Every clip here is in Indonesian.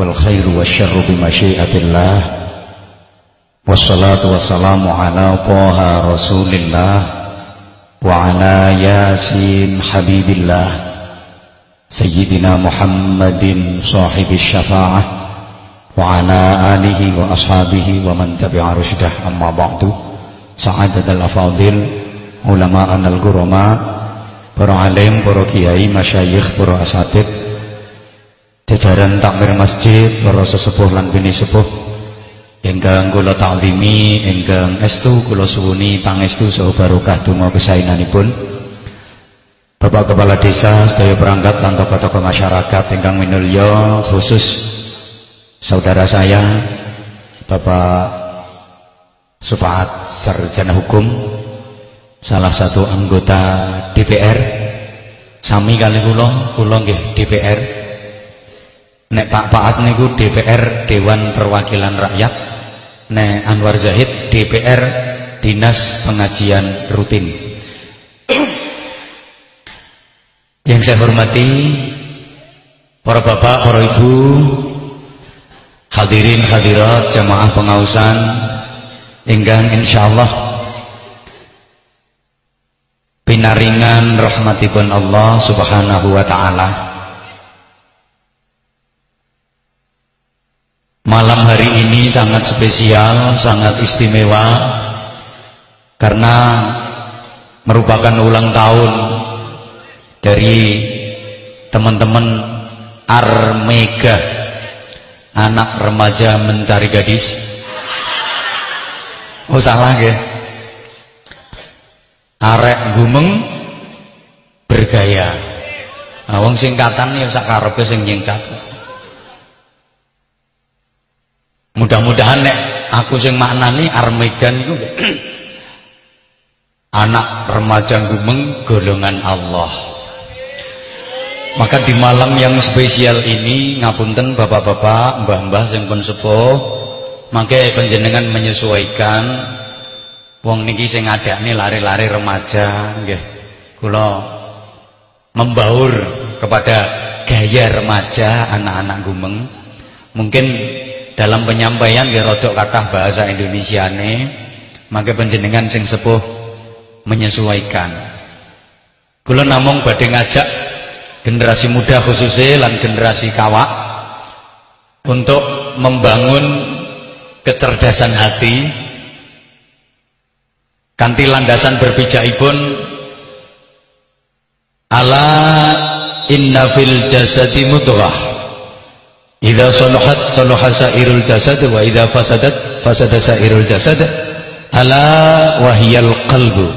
والخير والشر بمشيئة الله والصلاة والسلام على طه رسول الله وعلى ياسين حبيب الله سيدنا محمد صاحب الشفاعة وعلى آله وأصحابه ومن تبع رشده. أما بعد سعادة الأفاضل علماءنا الكرماء para alim, para kiai, masyayikh, para asatid jajaran takmir masjid, para sesepuh lan bini sepuh. Ingkang kula ta'zimi, ingkang estu kula suwuni pangestu saha barokah donga kesaenanipun Bapak Kepala Desa, sedaya perangkat lan tokoh-tokoh masyarakat ingkang minulya khusus saudara saya Bapak Sufaat Sarjana Hukum salah satu anggota DPR sami kali kula kula nggih DPR nek Pak Paat niku DPR Dewan Perwakilan Rakyat nek Anwar Zahid DPR Dinas Pengajian Rutin yang saya hormati para bapak, para ibu hadirin hadirat jamaah pengausan ingkang insyaallah pinaringan rahmatipun Allah Subhanahu wa taala. Malam hari ini sangat spesial, sangat istimewa karena merupakan ulang tahun dari teman-teman Armega anak remaja mencari gadis. Oh salah ya arek gumeng bergaya. Nah, wong singkatan ya sak karepe sing nyingkat mudah-mudahan nek aku sing maknani Armegan iku anak remaja gumeng golongan Allah maka di malam yang spesial ini ngapunten bapak-bapak mbah-mbah sing pun sepuh maka panjenengan menyesuaikan Wong niki sing ngadakne lari-lari remaja nggih. Kula membaur kepada gaya remaja anak-anak gumeng. Mungkin dalam penyampaian nggih rodok kathah bahasa Indonesiane, mangke panjenengan sing sepuh menyesuaikan. Kula namung badhe ngajak generasi muda khususnya lan generasi kawak untuk membangun kecerdasan hati kanthi landasan berpijakipun ala inna fil jasadi mudghah idza salahat salaha sairul jasad wa idza fasadat fasada sairul jasad ala wahyal qalbu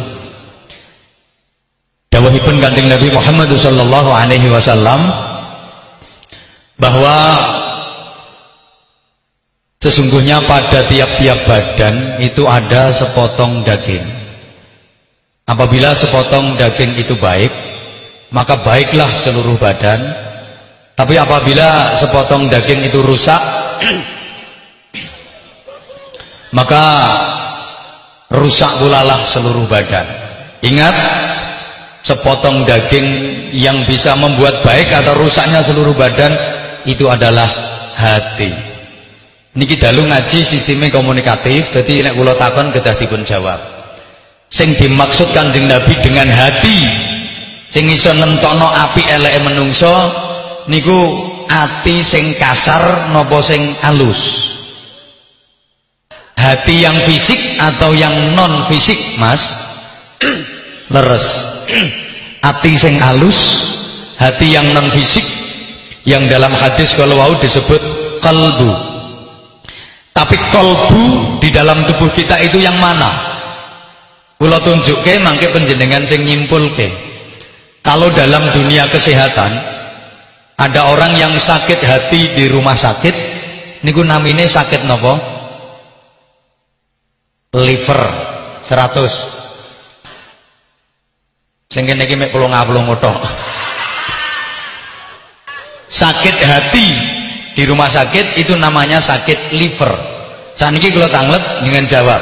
dawuhipun kanjeng Nabi Muhammad sallallahu alaihi wasallam bahwa Sesungguhnya pada tiap-tiap badan itu ada sepotong daging. Apabila sepotong daging itu baik, maka baiklah seluruh badan. Tapi apabila sepotong daging itu rusak, maka rusak pula lah seluruh badan. Ingat, sepotong daging yang bisa membuat baik atau rusaknya seluruh badan itu adalah hati. Niki dalu ngaji sistemnya komunikatif, jadi nek kula takon kedah dipun jawab. Sing dimaksud Kanjeng Nabi dengan hati sing iso api eleke menungso niku ati sing kasar napa sing alus. Hati yang fisik atau yang non fisik, Mas? Leres. Ati sing alus, hati yang non fisik yang dalam hadis kalau wau disebut kalbu tapi kolbu di dalam tubuh kita itu yang mana? Kula tunjukke mangke penjenengan sing nyimpulke. Kalau dalam dunia kesehatan ada orang yang sakit hati di rumah sakit, niku namine sakit nopo? Liver 100. Sing kene iki mek 80 tok. Sakit hati di rumah sakit itu namanya sakit liver. Saniki kalau tanglet dengan jawab.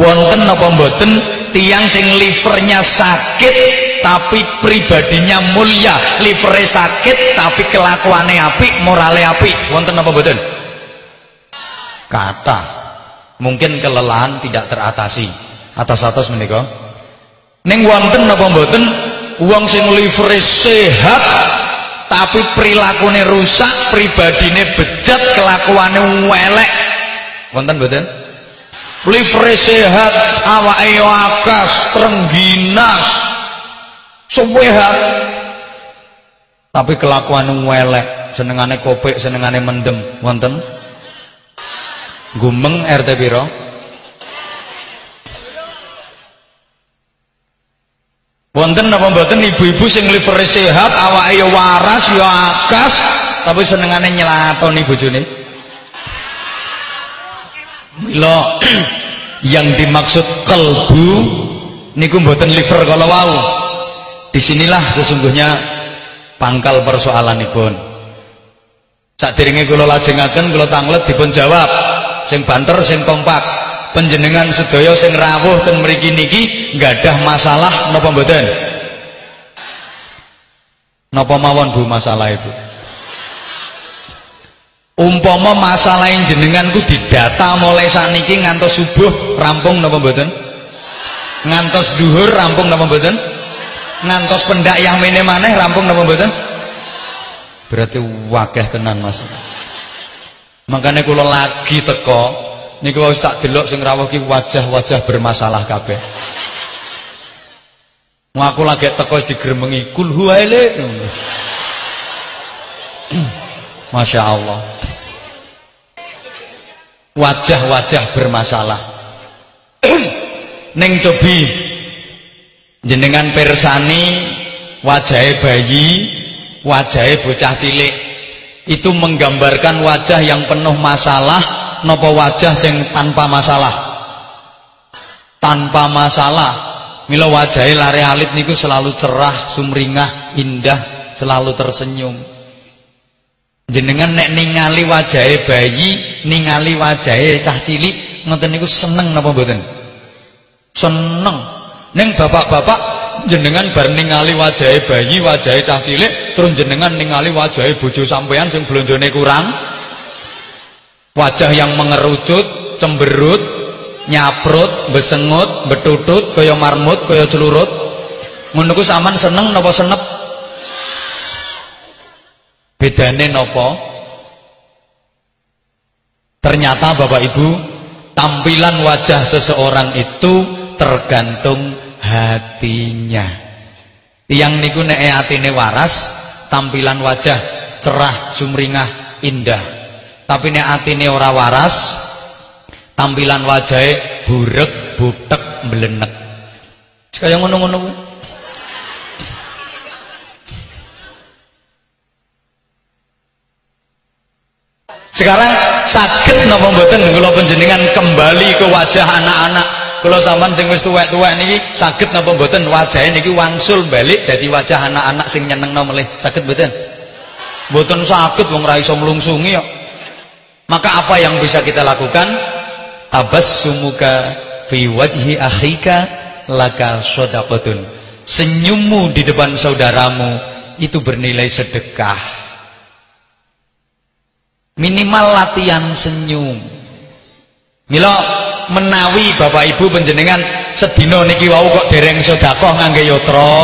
Wonten apa mboten tiang sing livernya sakit tapi pribadinya mulia livere sakit tapi kelakuannya api morale api wonten apa mboten kata mungkin kelelahan tidak teratasi. Atas-atas menika. Ning wonten apa mboten wong sing livere sehat tapi perilakunya rusak pribadine bejat kelakuannya welek. Wonten mboten livre sehat awake akas trengginas sehat tapi kelakuan welek senengane kopek senengane mendem. Wonten? Gumeng RT piro? Wonten apa mboten? Ibu-ibu sing liver sehat awake ya waras ya akas tapi senengane nyelatoni bojone. Mila yang dimaksud kalbu niku mboten liver kalau wau. Di sinilah sesungguhnya pangkal persoalanipun. Sadèrènge kula lajengaken kula tanglet dipun jawab sing banter sing kompak. Panjenengan sedaya sing rawuh ten mriki niki nggadah masalah napa mboten? Napa mawon Bu masalah itu? umpama masalah yang jenengan ku didata mulai saniki ngantos subuh rampung napa mboten ngantos duhur rampung napa mboten ngantos pendak yang mene maneh rampung napa mboten? Berarti wakeh tenan Mas. Makanya kula lagi teko niku wis tak delok sing rawuh ki wajah-wajah bermasalah kabeh. Aku lagi teko digremengi kul huwaile Masya Allah. Wajah-wajah bermasalah. Neng cobi Jenengan persani Wajahnya bayi Wajahnya bocah cilik. Itu menggambarkan wajah yang penuh masalah Nopo wajah yang tanpa masalah. Tanpa masalah. Mila wajahnya lari alit niku selalu cerah, sumringah, indah Selalu tersenyum. Jenengan nek ningali wajahe bayi ningali wajahe cah cilik ngoten niku seneng napa mboten? Seneng ning bapak-bapak jenengan bar ningali wajahe bayi wajahe cah cilik terus jenengan ningali wajahe bojo sampean sing blonjone kurang? Wajah yang mengerucut cemberut nyaprut besengut betutut kaya marmut kaya celurut. Ngono ku sampean seneng napa senep? Bedane nopo ternyata Bapak Ibu tampilan wajah seseorang itu tergantung hatinya. Yang niku nek atine waras tampilan wajah cerah sumringah indah. Tapi nek atine ora waras tampilan wajahnya burek butek mblenek kaya ngono-ngono Sekarang sakit napa mboten? Kula panjenengan kembali ke wajah anak-anak. Kula sampean sing wis tuwek-tuwek niki sakit napa mboten wajahe niki wangsul balik dadi wajah anak-anak sing nyenengno melih. Sakit mboten? Mboten sakit wong ra iso mlungsungi kok. Maka apa yang bisa kita lakukan? Tabassumuka fi wajhi akhika laka shadaqatun. Senyummu di depan saudaramu itu bernilai sedekah minimal latihan senyum mila menawi Bapak Ibu penjenengan sedina niki wau kok dereng sedekah ngangge yatra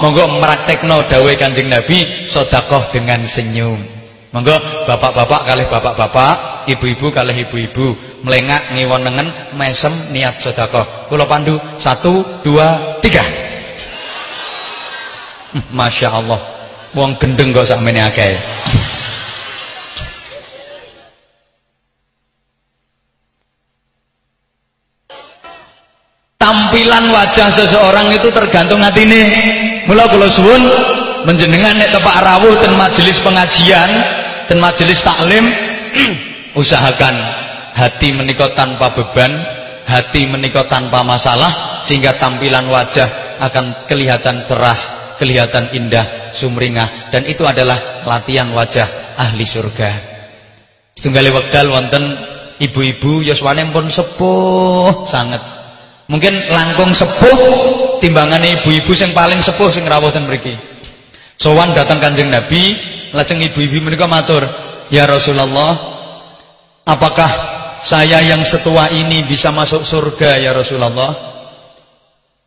monggo praktekno dawuh Kanjeng Nabi sedekah dengan senyum. Monggo bapak-bapak kalih bapak-bapak ibu-ibu kalih ibu-ibu melengak ngiwonengen mesem niat sedekah. Kula pandu satu dua tiga. Masya Allah. Wong gendeng kok sakmene akeh tampilan wajah seseorang itu tergantung hati ini mula kula suwun menjenengan nek tepak rawuh dan majelis pengajian dan majelis taklim usahakan hati menikah tanpa beban hati menikah tanpa masalah sehingga tampilan wajah akan kelihatan cerah kelihatan indah sumringah dan itu adalah latihan wajah ahli surga. Setunggal wekdal wonten ibu-ibu yuswane pun sepuh sangat Mungkin langkung sepuh timbangane ibu-ibu yang paling sepuh sing rawuh ten mriki. Sowan datang Kanjeng Nabi, lajeng ibu-ibu menika matur, "Ya Rasulullah, apakah saya yang setua ini bisa masuk surga ya Rasulullah?"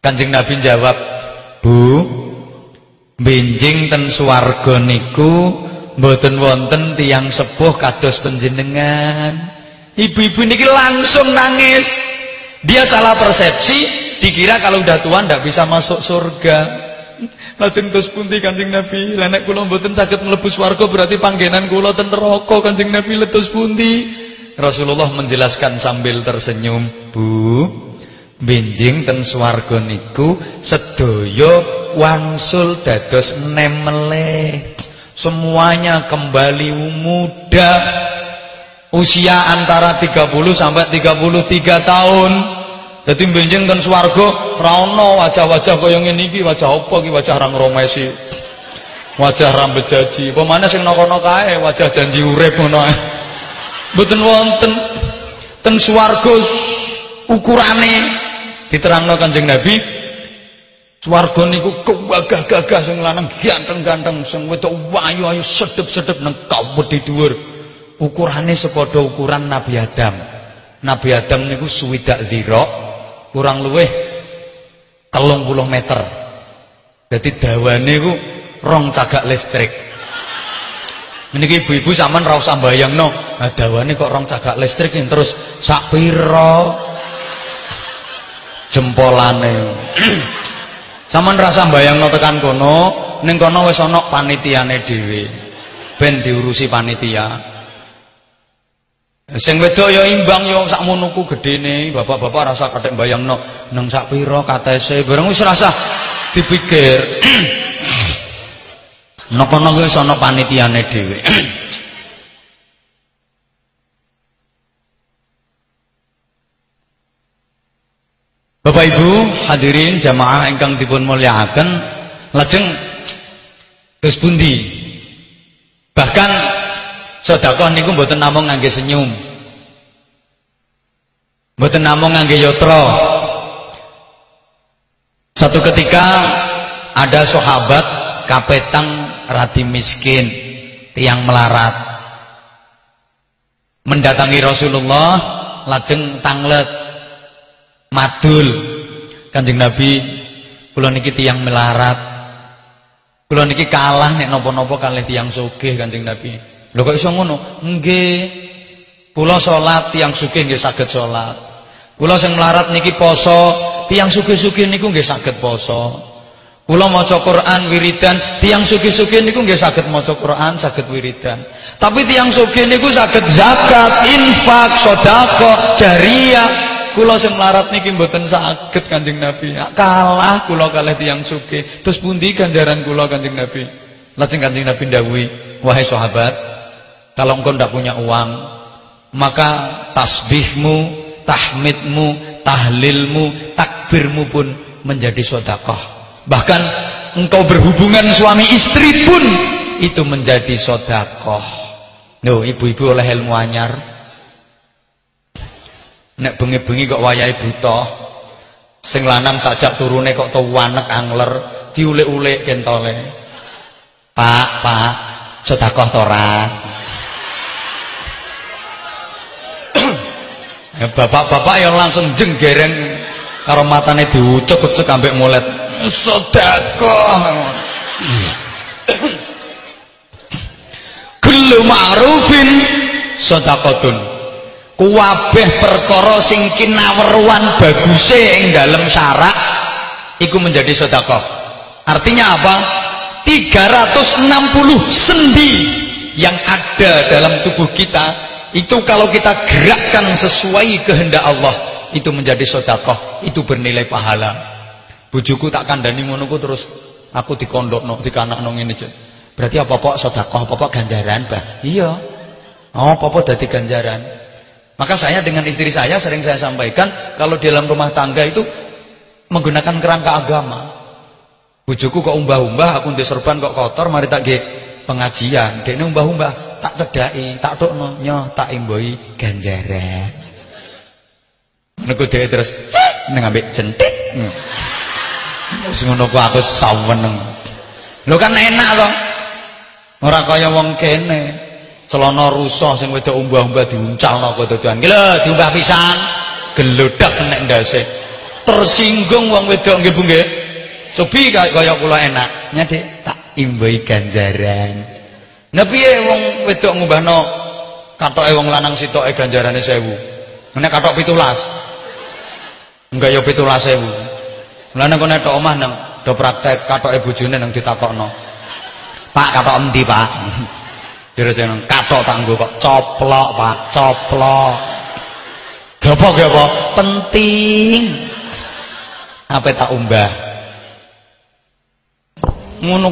Kanjeng Nabi jawab, "Bu, benjing ten swarga niku mboten wonten tiang sepuh kados panjenengan." Ibu-ibu niki langsung nangis. Dia salah persepsi, dikira kalau udah tua ndak bisa masuk surga. Lajeng terus pundi Kanjeng Nabi, lah nek kula mboten saged mlebu swarga berarti panggenan kula ten neraka Kanjeng Nabi letus pundi? Rasulullah menjelaskan sambil tersenyum, "Bu, benjing ten swarga niku sedaya wangsul dados nemele. Semuanya kembali muda usia antara 30 sampai 33 tahun. Jadi benjing kan swarga ra wajah-wajah kaya ngene iki, wajah apa wajah rang romesi. Wajah rambut jaji. Apa maneh sing nokono kae wajah janji ngono ae. Mboten wonten ten swarga ukurane diterangno Kanjeng Nabi Swarga niku kewagah-gagah sing lanang ganteng-ganteng, sing wedok wayu-ayu sedep-sedep nang kawedhi dhuwur ukurane sepadha ukuran Nabi Adam. Nabi Adam niku suwidak zira, kurang luwih 30 meter. Jadi dawane ku rong cagak listrik. Meniki ibu-ibu sampean ra usah bayangno, nah dawane kok rong cagak listrik terus sak pira jempolane. Sampean rasa bayangno tekan kono, ning kono wis ana panitiane dhewe. Ben diurusi panitia. Sing wedok ya imbang ya sakmono ku gedene, bapak-bapak rasa kathek bayangno nang sak pira katese, bareng wis rasa dipikir. Napa-napa wis ana panitiane dhewe. Bapak Ibu hadirin jamaah ingkang dipun mulyakaken, lajeng terus pundi? Bahkan Sedekah niku mboten namung ngangge senyum. Mboten namung ngangge yatra. Satu ketika ada sahabat kapetang rati miskin, tiang melarat. Mendatangi Rasulullah lajeng tanglet madul. Kanjeng Nabi, kula niki tiang melarat. Kula niki kalah nek napa-napa kalih tiang sugih Kanjeng Nabi. Lho kok iso ngono? Nggih. Kula salat tiyang sugih nggih saged salat. Kula sing melarat niki poso, tiyang sugih-sugih niku nggih saged poso. Kula maca Quran wiridan, tiyang sugih-sugih niku nggih saged maca Quran, saged wiridan. Tapi tiyang sugih niku saged zakat, infak, sedekah, jariyah. Kula sing melarat niki mboten saged Kanjeng Nabi. Kalah kula kalih tiyang sugih. Terus pundi ganjaran kula Kanjeng Nabi? Lajeng Kanjeng Nabi ndawuhi, "Wahai sahabat, kalau engkau tidak punya uang, maka tasbihmu, tahmidmu, tahlilmu, takbirmu pun menjadi sodakoh. Bahkan engkau berhubungan suami istri pun itu menjadi sodakoh. No, ibu-ibu oleh ilmu anyar. Nek bengi-bengi kok wayai buta. Sing lanang sajak turune kok tuwanek angler, diulek-ulek kentole. Pak, Pak, sodakoh tora. Bapak-bapak yang langsung jenggereng karo matane diucek-ucek ambek mulet. Sedekah. Kullu ma'rufin sedekatun. Kuwabeh perkara sing kinaweruan baguse ing dalem syarak iku menjadi sedekah. Artinya apa? 360 sendi yang ada dalam tubuh kita itu kalau kita gerakkan sesuai kehendak Allah itu menjadi sodakoh itu bernilai pahala. Bujuku tak kandani ngonoku terus aku dikondokno dikanakno ngene aja berarti apa-apa sodakoh apa-apa ganjaran bah iya. Oh apa-apa dadi ganjaran? Maka saya dengan istri saya sering saya sampaikan kalau di dalam rumah tangga itu menggunakan kerangka agama. Bujuku kok umbah-umbah aku serban kok kotor mari tak pengajian. Dekne umbah-umbah tak cedaki tak tukno nyo tak imboi ganjaran menurut dia terus ning ambek jentit. Wis ngono ku aku saweneng. Lho kan enak to. Ora kaya wong kene. Celana rusak sing wedok umbah-umbah diuncalno kok dodoan. Ki lho diumbah pisan. Gelodak nek ndase. Tersinggung wong wedok nggih Bu nggih. Cobi kaya kula enak. Nyadek tak imbahi ganjaran. Nah piye wong wedok ngumbahno katoke wong lanang sitoke ganjarane 1000. Nek katok 17. Enggak ya 17000. Lah nek nek tok omah nang do praktek katoke bojone nang ditakokno. Pak katok endi, Pak? Terus nang katok tak nggo kok coplok, Pak, coplok. Gapo gapo? Penting. Apa tak umbah? Ngono.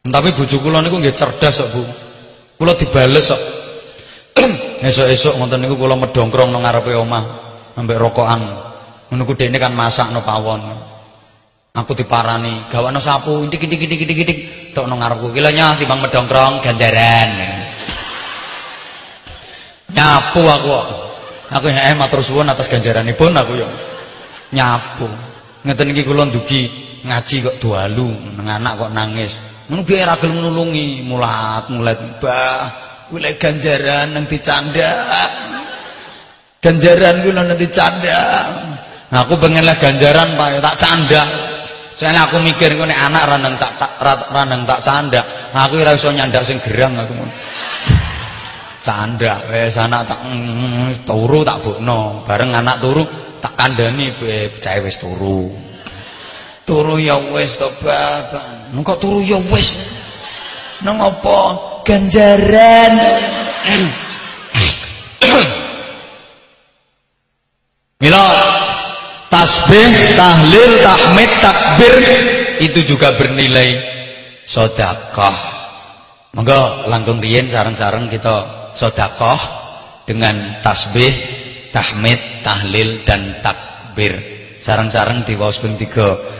Tapi bojo kula niku nggih cerdas kok, Bu. Kula dibales kok. Esuk-esuk ngoten niku kula medongkrong nang ngarepe omah ambek rokokan. Ngono ku dene kan masakno pawon. Aku diparani, gawakno sapu, indik-indik-indik-indik tok nang ngarepku. Ki nyah timbang medongkrong ganjaran. Nyapu aku. Aku eh matur suwun atas ganjaranipun aku yo. Nyapu. Ngeten iki kula ndugi ngaji kok dalu, nang anak kok nangis. Ngono ki ora gelem nulungi, mulat-mulat, Mbah. Kuwi ganjaran nang dicandak. Ganjaran kuwi nang. Nah, aku pengen lah ganjaran Pak, tak candak. Soalnya aku mikir nek anak ra nang tak ra nang tak candak. Nah, aku ora iso nyandak sing gerang aku. Candak wis anak tak mm, turu tak bukno. Bareng anak turu tak kandhani bocah wis turu. Turu ya wis to, Bapak. Kok turu ya wis. Nang apa? ganjaran Mila tasbih, tahlil, tahmid, takbir itu juga bernilai sedekah. Monggo langkung riyen sareng-sareng kita sedekah dengan tasbih, tahmid, tahlil dan takbir. Sareng-sareng diwaos ping 3.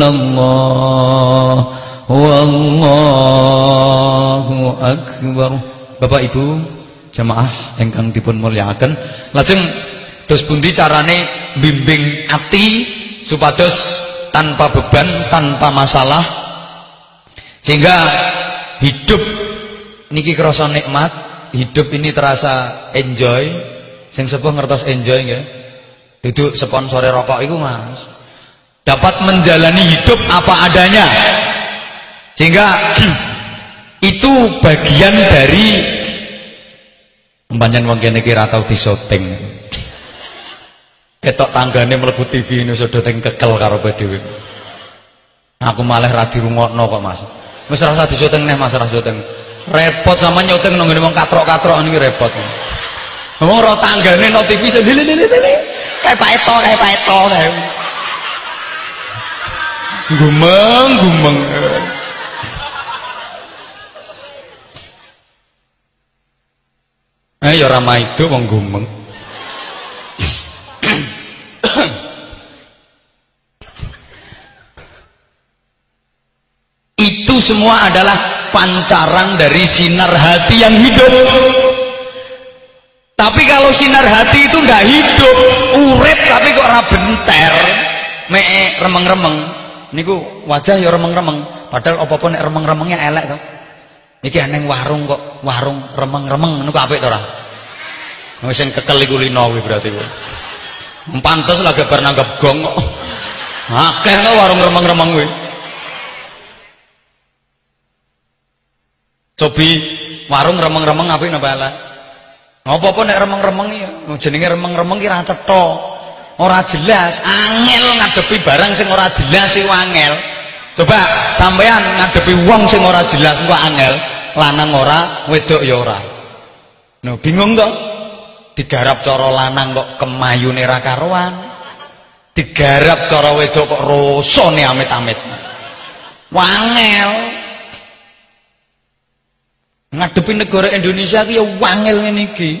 illallah wallahu akbar. Bapak Ibu jamaah ingkang dipun mulyakaken. Lajeng dos pundi carane bimbing ati supados tanpa beban tanpa masalah. Sehingga hidup niki krasa nikmat hidup ini terasa enjoy. Sing sepuh ngertos enjoy nggih. Duduk sponsore rokok itu Mas dapat menjalani hidup apa adanya sehingga itu bagian dari Pancen wong kene iki ora tau disoting. Ketok tanggane mlebu TV ini sudah teng kekel karo dhewe. Aku malah ra dirungokno kok Mas. Wis rasa disoting neh Mas ra syuting. Repot sama nyuting nang ngene katrok-katrok niki repot. Wong ora tanggane no TV sendiri. Kayak Pak Eto, kayak Pak Eto kayak. Gumeng, gumeng. Eh ya ora maido wong gumeng. Itu semua adalah pancaran dari sinar hati yang hidup. Tapi kalau sinar hati itu nggak hidup, urip tapi kok ora benter, mee remeng-remeng. Niku wajah ya remeng-remeng, padahal apa-apa nek remeng-remengnya elek tuh. Iki aneng warung kok, warung remeng-remeng niku apik to ora? Wis sing kekel iku lino kuwi berarti kuwi. Pantes lagi bar nanggap gong kok. Akeh warung remeng-remeng kuwi. Cobi warung remeng-remeng apik napa ala? Ngopo-opo nek remeng-remeng ya jenenge remeng-remeng ki ra cetha. Ora jelas, angel ngadepi barang sing ora jelas iku angel. Coba sampean ngadepi wong sing ora jelas engko angel, lanang ora, wedok ya ora. No bingung to? Digarap cara lanang kok kemayune ra karuan. Digarap cara wedok kok rosone amit-amit. Wangel. Ngadepi negara Indonesia ki ya wangel ngene iki.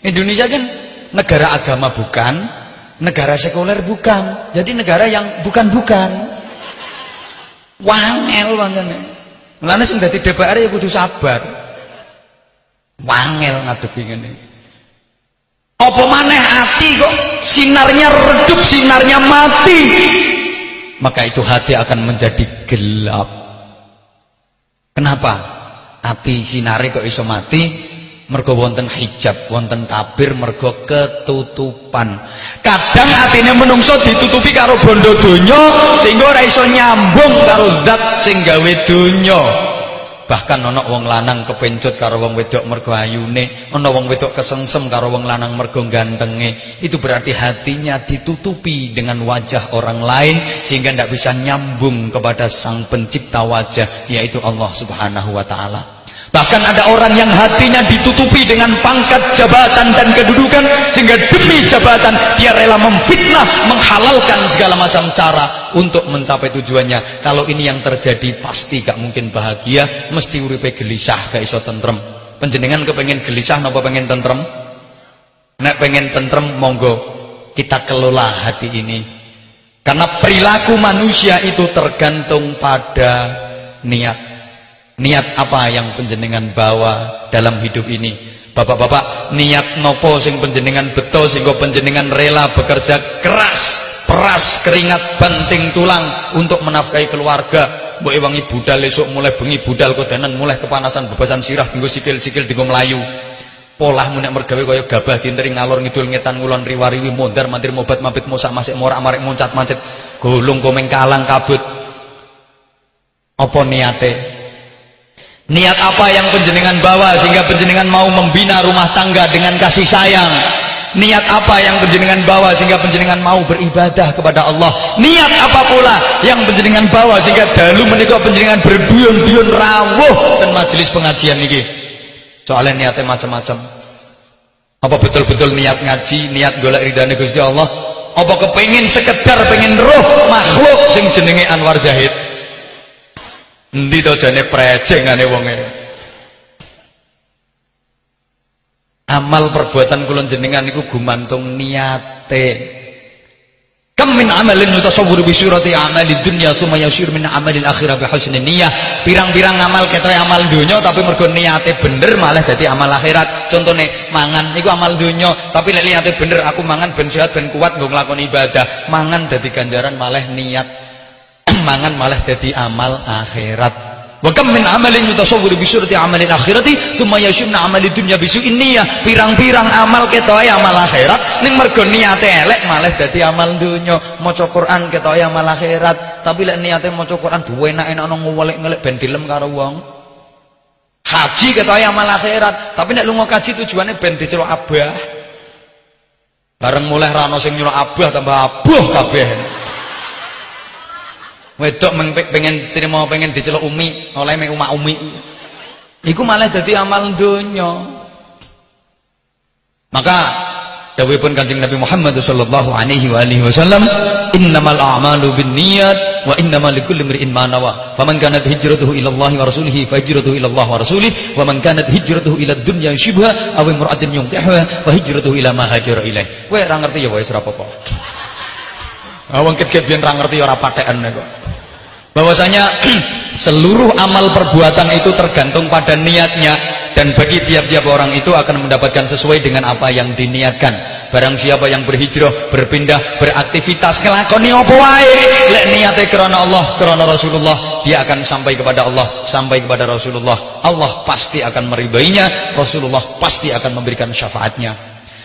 Indonesia kan negara agama bukan, negara sekuler bukan. Jadi negara yang bukan-bukan. Wangel wangene. Mulane sing dadi DPR ya kudu sabar. Wangel ngadepi ngene. Apa maneh hati kok sinarnya redup, sinarnya mati. Maka itu hati akan menjadi gelap. Kenapa? ati sinare kok iso mati mergo wonten hijab wonten tabir mergo ketutupan. Kadang atine menungso ditutupi karo bondo donya sehingga ora iso nyambung karo zat sing gawe donya. Bahkan ana wong lanang kepencut karo wong wedok mergo ayune ana wong wedok kesengsem karo wong lanang mergo gantenge. Itu berarti hatinya ditutupi dengan wajah orang lain sehingga tidak bisa nyambung kepada sang pencipta wajah yaitu Allah Subhanahu wa taala Bahkan ada orang yang hatinya ditutupi dengan pangkat jabatan dan kedudukan sehingga demi jabatan dia rela memfitnah, menghalalkan segala macam cara untuk mencapai tujuannya. Kalau ini yang terjadi pasti gak mungkin bahagia, mesti uripe gelisah gak iso tentrem. Penjenengan kepengen gelisah napa pengen tentrem? Nek pengen tentrem monggo kita kelola hati ini. Karena perilaku manusia itu tergantung pada niat Niat apa yang penjenengan bawa dalam hidup ini? Bapak-bapak, niat nopo sing penjenengan betul sehingga penjenengan rela bekerja keras, peras keringat banting tulang untuk menafkahi keluarga. Mbok ewangi budal esuk mulai bengi budal kodanan mulai kepanasan bebasan sirah dinggo sikil-sikil dinggo melayu. Polah munek mergawe kaya gabah dinteri ngalor ngidul ngetan ngulon riwariwi mondar mantir mobat mabit mosak masik morak marik muncat mancet golong komeng kalang kabut. Apa niate? Niat apa yang penjenengan bawa sehingga penjenengan mau membina rumah tangga dengan kasih sayang? Niat apa yang penjenengan bawa sehingga penjenengan mau beribadah kepada Allah? Niat apa pula yang penjenengan bawa sehingga dalu menikah penjenengan berbion-bion rawuh dan majelis pengajian ini? Soalnya niatnya macam-macam. Apa betul-betul niat ngaji, niat golek ridhane Gusti Allah? Apa kepengin sekedar pengen roh makhluk sing jenenge Anwar Zahid? Endi to jane prejengane wonge. Amal perbuatan kula jenengan niku gumantung niate. Kam min amalin yutasawwuru bi surati amali dunya summa yashir min amalil akhirah bi husnin niyyah. Pirang-pirang amal ketoke amal dunya tapi mergo niate bener malah dadi amal akhirat. Contone mangan iku amal dunya tapi nek niate bener aku mangan ben sehat ben kuat nggo nglakoni ibadah. Mangan dadi ganjaran malah niat mangan malah jadi amal akhirat. Wa kam min amalin yutasawwiru bi surati amalin akhirati thumma yashimna amali dunya bisu ya pirang-pirang amal ketoke amal akhirat ning mergo niate elek malah dadi amal dunya. Maca Quran ketoke amal akhirat tapi lek niate maca Quran duwe enak-enak nang ngelik ben dilem karo wong. Haji ketoke amal akhirat tapi nek lunga kaji tujuannya ben diceluk abah. Bareng mulai rano sing nyuruh abah tambah abuh kabeh Wedok pengen terima pengen diceluk umi, oleh mek umak umi. Iku malah jadi amal dunya. Maka dawuhipun Kanjeng Nabi Muhammad sallallahu alaihi wa alihi wasallam, "Innamal a'malu binniyat wa innamal likulli imrin ma nawa. Faman kanat hijratuhu ila Allah wa rasulih fa hijratuhu ila Allah wa rasulih, wa man kanat hijratuhu ila dunya shibha aw imra'atin yunkihha fa hijratuhu ila ma hajara ilaih." Kowe ora ngerti ya wis ora apa-apa. Awang ket-ket biyen ra ngerti ora pathekan kok bahwasanya seluruh amal perbuatan itu tergantung pada niatnya. Dan bagi tiap-tiap orang itu akan mendapatkan sesuai dengan apa yang diniatkan. Barang siapa yang berhijrah berpindah beraktivitas ngelakoni apa wae? Lek niate karena Allah karena Rasulullah dia akan sampai kepada Allah sampai kepada Rasulullah. Allah pasti akan meridainya Rasulullah pasti akan memberikan syafaatnya.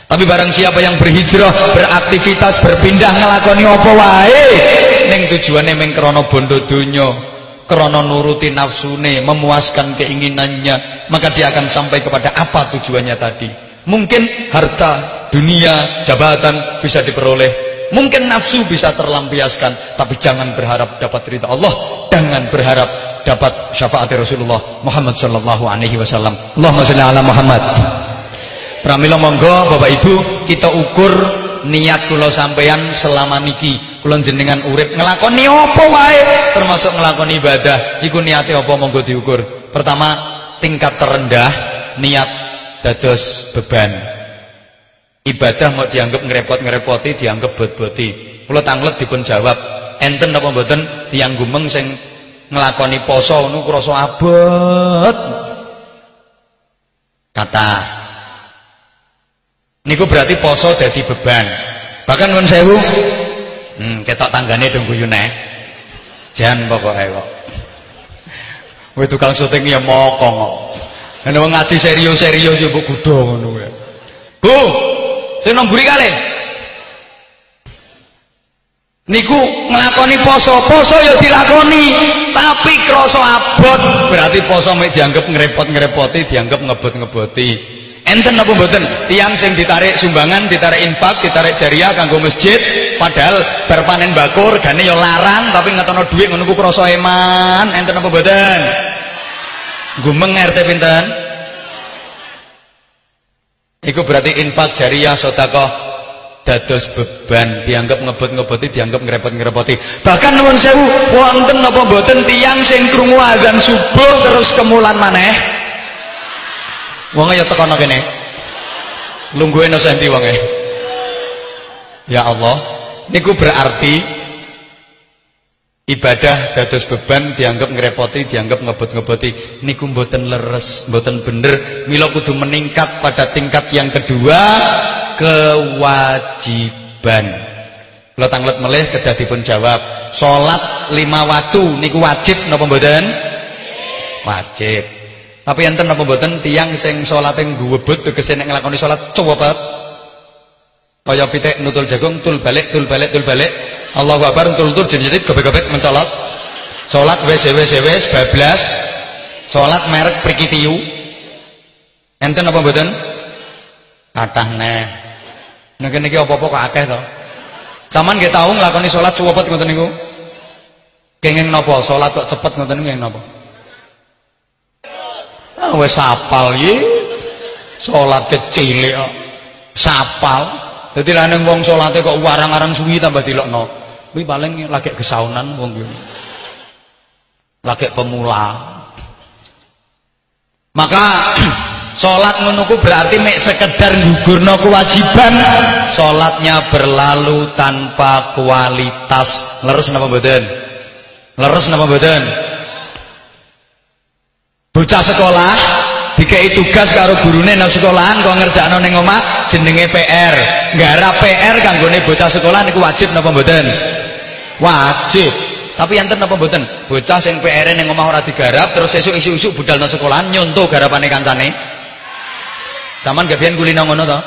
Tapi barang siapa yang berhijrah, beraktivitas, berpindah ngelakoni apa wae ning tujuane meng krana bondo donya, krana nuruti nafsune, memuaskan keinginannya, maka dia akan sampai kepada apa tujuannya tadi. Mungkin harta, dunia, jabatan bisa diperoleh, mungkin nafsu bisa terlampiaskan, tapi jangan berharap dapat ridha Allah, jangan berharap dapat syafaat Rasulullah Muhammad sallallahu alaihi wasallam. Allahumma shalli ala Muhammad. Pramila monggo Bapak Ibu kita ukur niat kula sampeyan selama niki kula jenengan urip ngelakoni apa wae termasuk ngelakoni ibadah iku niate apa monggo diukur. Pertama tingkat terendah niat dados beban. Ibadah mau dianggap ngerepot-ngerepoti dianggap bot-boti. Kula tanglet dipun jawab enten apa mboten tiyang gumeng sing ngelakoni poso nu krasa abot. Kata Niku berarti poso dadi beban. Bahkan nuwun sewu, hmm, ketok tanggane dong guyu neh. Jan pokoke kok. Kowe tukang syuting ya mokong kok. Wong ngaji serius-serius ya mbok kudu ngono ya. Bu, sing nang mburi kalih. Niku nglakoni poso, poso ya dilakoni, tapi krasa abot. Berarti poso mek dianggap ngerepot-ngerepoti, dianggap ngebot-ngeboti. Enten apa mboten? Tiang sing ditarik sumbangan, ditarik infak, ditarik jariah kanggo masjid, padahal berpanen bakur gane ya larang tapi ngetono dhuwit ngono ku krasa eman. Enten apa mboten? Gumeng RT pinten? Iku berarti infak jariah sedekah dados beban dianggap ngebot-ngeboti dianggap ngerepot-ngerepoti bahkan nuwun sewu wonten napa mboten tiang sing krungu azan subuh terus kemulan maneh Wong ya tekono kene. Lungguhe nang sendi. Ya Allah, niku berarti ibadah dados beban dianggap ngerepoti, dianggap ngebot-ngeboti. Niku mboten leres, mboten bener. Mila kudu meningkat pada tingkat yang kedua, kewajiban. Kula tanglet melih kedah dipun jawab, salat lima waktu niku wajib napa mboten? Wajib. Tapi enten apa mboten tiyang sing salate ngguwebut tegese nek nglakoni salat cuwepet. Kaya pitik nutul jagung tul balik tul balik tul balik. Allahu Akbar tul tul jenenge gobek-gobek mencolot. Salat wis wis wis bablas. Salat merek Prikitiu. Enten apa mboten? Kathah neh. Nek niki apa-apa kok akeh to. Saman nggih tau nglakoni salat cuwepet ngoten niku? Kenging napa? Salat kok cepet ngoten niku napa? Ah, wis sapal iki. Salat kecil kok. Sapal. Dadi lane wong salate kok warang-arang suwi tambah dilokno. Kuwi paling lagi kesaunan wong kuwi. Lagi pemula. Maka ngono ku berarti mek sekedar gugurno kewajiban, salatnya berlalu tanpa kualitas. Leres napa mboten? Leres napa mboten? Bocah sekolah dikai tugas karo gurune nang sekolahan kok ngerjakno ning omah jenenge PR. Nggarap PR kanggone bocah sekolah niku wajib napa mboten? Wajib. Tapi enten napa mboten? Bocah sing PR ning omah ora digarap terus esuk isuk-isuk budal nang sekolahan nyontoh garapane kancane. Saman gak biyen kulino ngono to?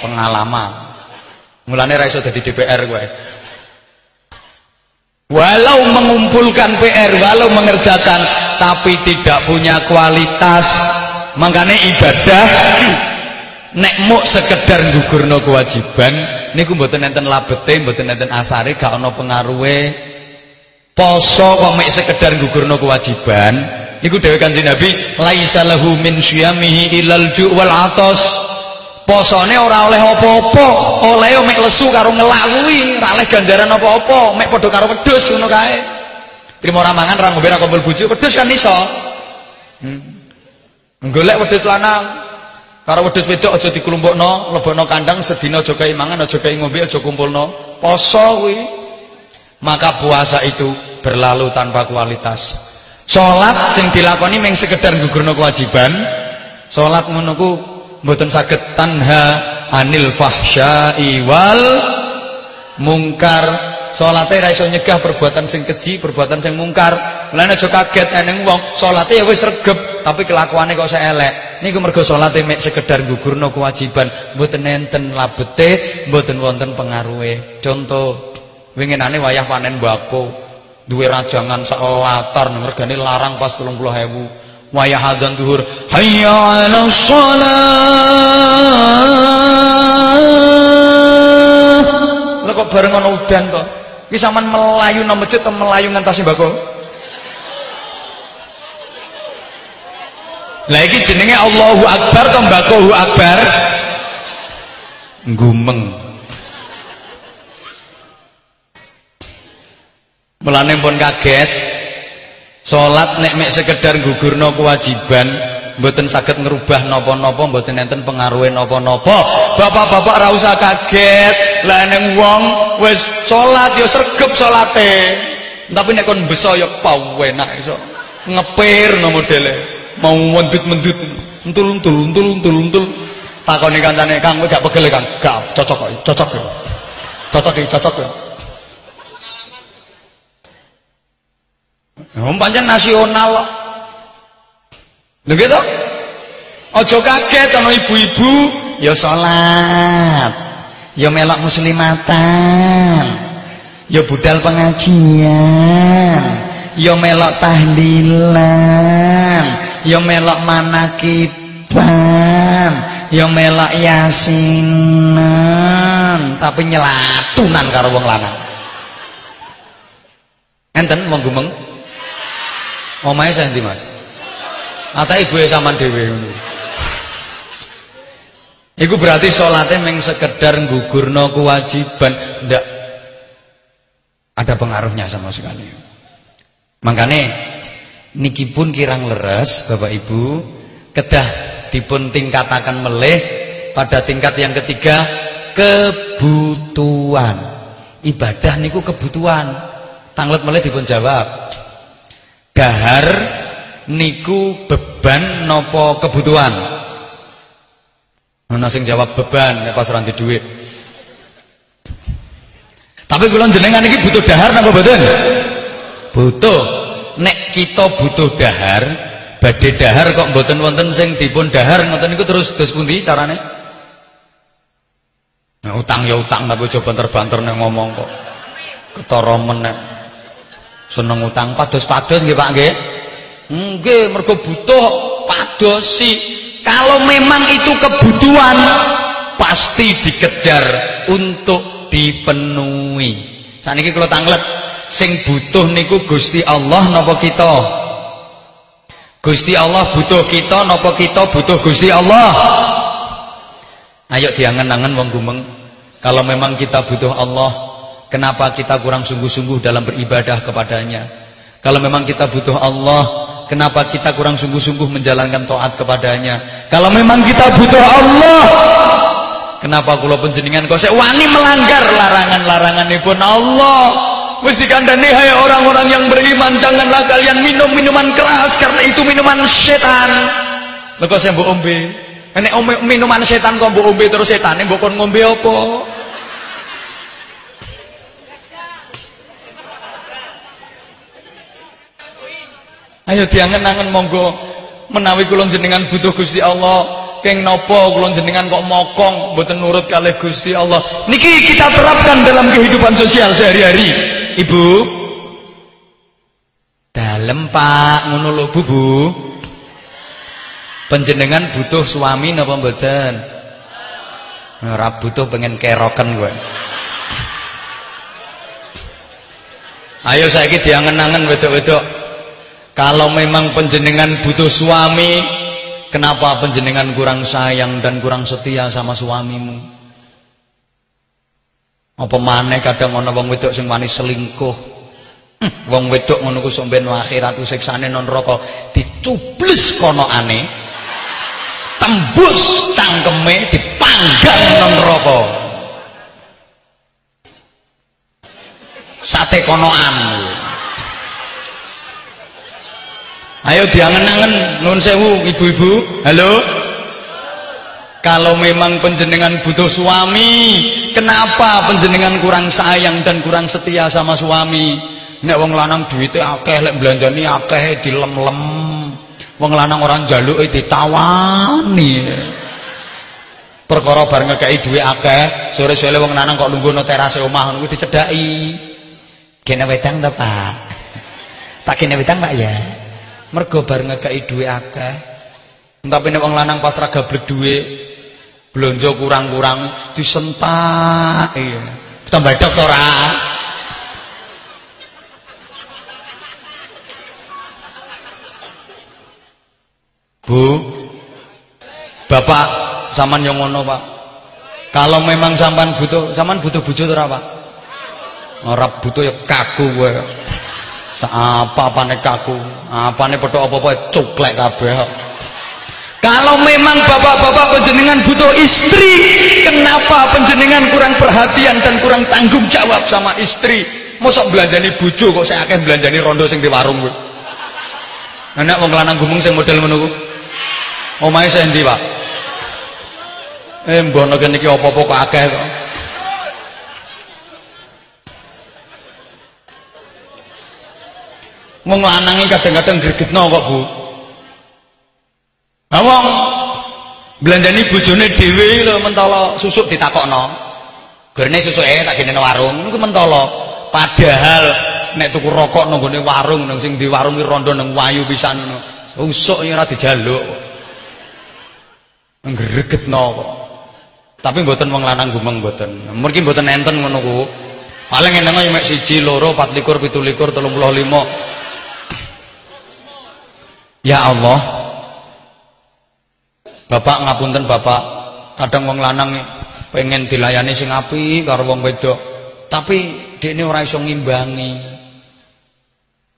Pengalaman. Mulane ra iso dadi DPR kowe. Walau mengumpulkan PR, walau mengerjakan tapi tidak punya kualitas. Makanya ibadah nek muk sekedar gugurno kewajiban niku mboten enten labete, mboten enten asare, gak ana pengaruhe. Poso kok mek sekedar gugurno kewajiban, niku dhewe Kanjeng Nabi laisa lahu min syiyamihi ilal ju' wal atas. Posone ora oleh apa-apa, oleh mek lesu karo ngelak kuwi, ora oleh ganjaran apa-apa, mek padha karo wedhus ngono kae. Trimo ora mangan ora ngombe ora kumpul bojo, wedhus kan iso. Hmm. Golek wedhus lanang karo wedhus wedok aja diklumpukno, lebokno kandang sedina aja kei mangan, aja kei ngombe, aja kumpulno. Poso kuwi. Maka puasa itu berlalu tanpa kualitas. Salat sing dilakoni mung sekedar gugurno kewajiban. Ngono ku mboten saged tanha anil fahsya'i wal mungkar salate ra iso nyegah perbuatan sing keji perbuatan sing mungkar lan aja kaget eneng wong salate ya wis regep tapi kelakuannya kok elek. Niku mergo salate mek sekedar gugurno kewajiban, mboten enten labete, mboten wonten pengaruhe. Contoh, winginane wayah panen bako, duwe rajangan sak latar regane larang pas 30.000. Wayah adzan zuhur, hayya 'alas shalah. Lah kok bareng ana udan to? Ki sampean melayu nang masjid atau melayu ngentasi bako? Lah iki jenenge Allahu Akbar to mbakohu akbar? Gumeng. Mulane pun kaget. Salat nek mek sekedar gugurno kewajiban, mboten saged ngerubah napa-napa, mboten enten pengaruhe napa-napa. Bapak-bapak ora usah kaget. Lah ning wong wis salat ya sregep salate. Tapi nek kon beso ya pawenak iso ngepir no modele mau mendut-mendut entul-entul entul-entul entul takoni kancane Kang kowe gak pegel Kang gak cocok kok cocok ya cocok ya cocok ya Wong pancen nasional kok. Lho gitu? Aja kaget ana ibu-ibu ya salat, ya melok muslimatan, ya budal pengajian, ya melok tahlilan, ya melok manakiban ya melok yasinan tapi nyelatunan karo wong lanang. Enten wong gumeng omahe saya Mas Ata ibu ya sama dewe Iku berarti sholatnya meng sekedar gugurno kewajiban. Ndak. Ada pengaruhnya sama sekali. Makanya niki pun kirang leres Bapak Ibu. Kedah dipun tingkatakan meleh pada tingkat yang ketiga kebutuhan. Ibadah niku kebutuhan. Tanglet meleh dipun jawab. Dahar niku beban nopo kebutuhan? Ana sing jawab beban nek pas ranti duit. Tapi kula jenengan iki butuh dahar napa mboten? Butuh. Nek kita butuh dahar badhe dahar kok mboten wonten sing dipun dahar ngoten niku terus dos pundi carane? Nah utang ya utang tapi coba banter-banter nek ngomong kok. Ketara meneh seneng utang pados-pados nggih Pak nggih nggih mergo butuh padosi. Kalau memang itu kebutuhan pasti dikejar untuk dipenuhi. Saniki kula tanglet sing butuh niku Gusti Allah napa kita? Gusti Allah butuh kita napa kita butuh Gusti Allah? Ayo diangen-angen wong gumeng. Kalau memang kita butuh Allah kenapa kita kurang sungguh-sungguh dalam beribadah kepadanya kalau memang kita butuh Allah kenapa kita kurang sungguh-sungguh menjalankan taat kepadanya kalau memang kita butuh Allah kenapa kula panjenengan kok wani melanggar larangan-laranganipun Allah Wis dikandani hai orang-orang yang beriman janganlah kalian minum minuman keras karena itu minuman setan. Lha kok saya ombe? Nek minuman setan kok mbok ombe terus setane mbok kon ngombe apa? Ayo diangen-angen monggo menawi kula jenengan butuh Gusti Allah keng nopo kula jenengan kok mokong mboten nurut kalih Gusti Allah. Niki kita terapkan dalam kehidupan sosial sehari-hari. Ibu? Dalem Pak, ngono lho Bu, Bu. Panjenengan butuh suami napa mboten? Ora butuh pengen keroken kowe. Ayo saiki diangen-angen wedok-wedok. Kalau memang panjenengan butuh suami, kenapa panjenengan kurang sayang dan kurang setia sama suamimu? Apa maneh kadang ana wong wedok sing wani selingkuh. Hm, wong wedok ngono ku sampeyan akhirat siksane non neraka dicubles konokane. Tembus cangkeme dipanggang non neraka. Sate konoan. Ayo diangen-angen nun sewu ibu-ibu. Halo. Kalau memang penjenengan butuh suami, kenapa penjenengan kurang sayang dan kurang setia sama suami? Nek wong lanang duwite akeh lek belanjani akeh dilem-lem. Wong lanang orang njaluke ditawani. Perkara bar ngekeki dhuwit akeh, sore-sore wong lanang kok lungguh nang terase omah ngono kuwi dicedhaki. Kene wedang ta, Pak? Tak kene wedang, Pak ya. Mergo bar ngekeki dhuwit akeh. Tapi nek wong lanang pas ra gablek dhuwit, blonjo kurang-kurang disentak iya. Tambah doktorat. Bu Bapak Saman yang ngono Pak Kalau memang sampan butuh Saman butuh bujo itu apa Ora butuh ya kaku gue apa nih kaku nih padha apa-apa cuklek kabeh. Kalau memang bapak-bapak penjenengan butuh istri kenapa penjenengan kurang perhatian dan kurang tanggung jawab sama istri? Mosok belanjani bujo kok saya akan belanjani rondo sing di warung gue Anak wong lanang gumung sing model menunggu Omahe sing ndi, Pak? Eh mbono kene iki apa-apa kok akeh kok. Wong lanang kadang-kadang gregetno kok, Bu. Lah wong belanjani bojone dhewe lho mentolo susuk ditakokno. Gerene susuke tak gene warung niku mentolo. Padahal nek tuku rokok nang warung nang sing di warung ki rondo nang wayu pisan ngono. Susuk ora dijaluk. ngregetno kok. Tapi mboten wong lanang gumeng mboten. Mungkin mboten enten ngono ku. Paling eneng yo mek 1 2 4 17 35. Ya Allah. Bapak ngapunten Bapak, kadang wong lanang pengen dilayani sing apik karo wong wedok. Tapi dekne ora iso ngimbangi.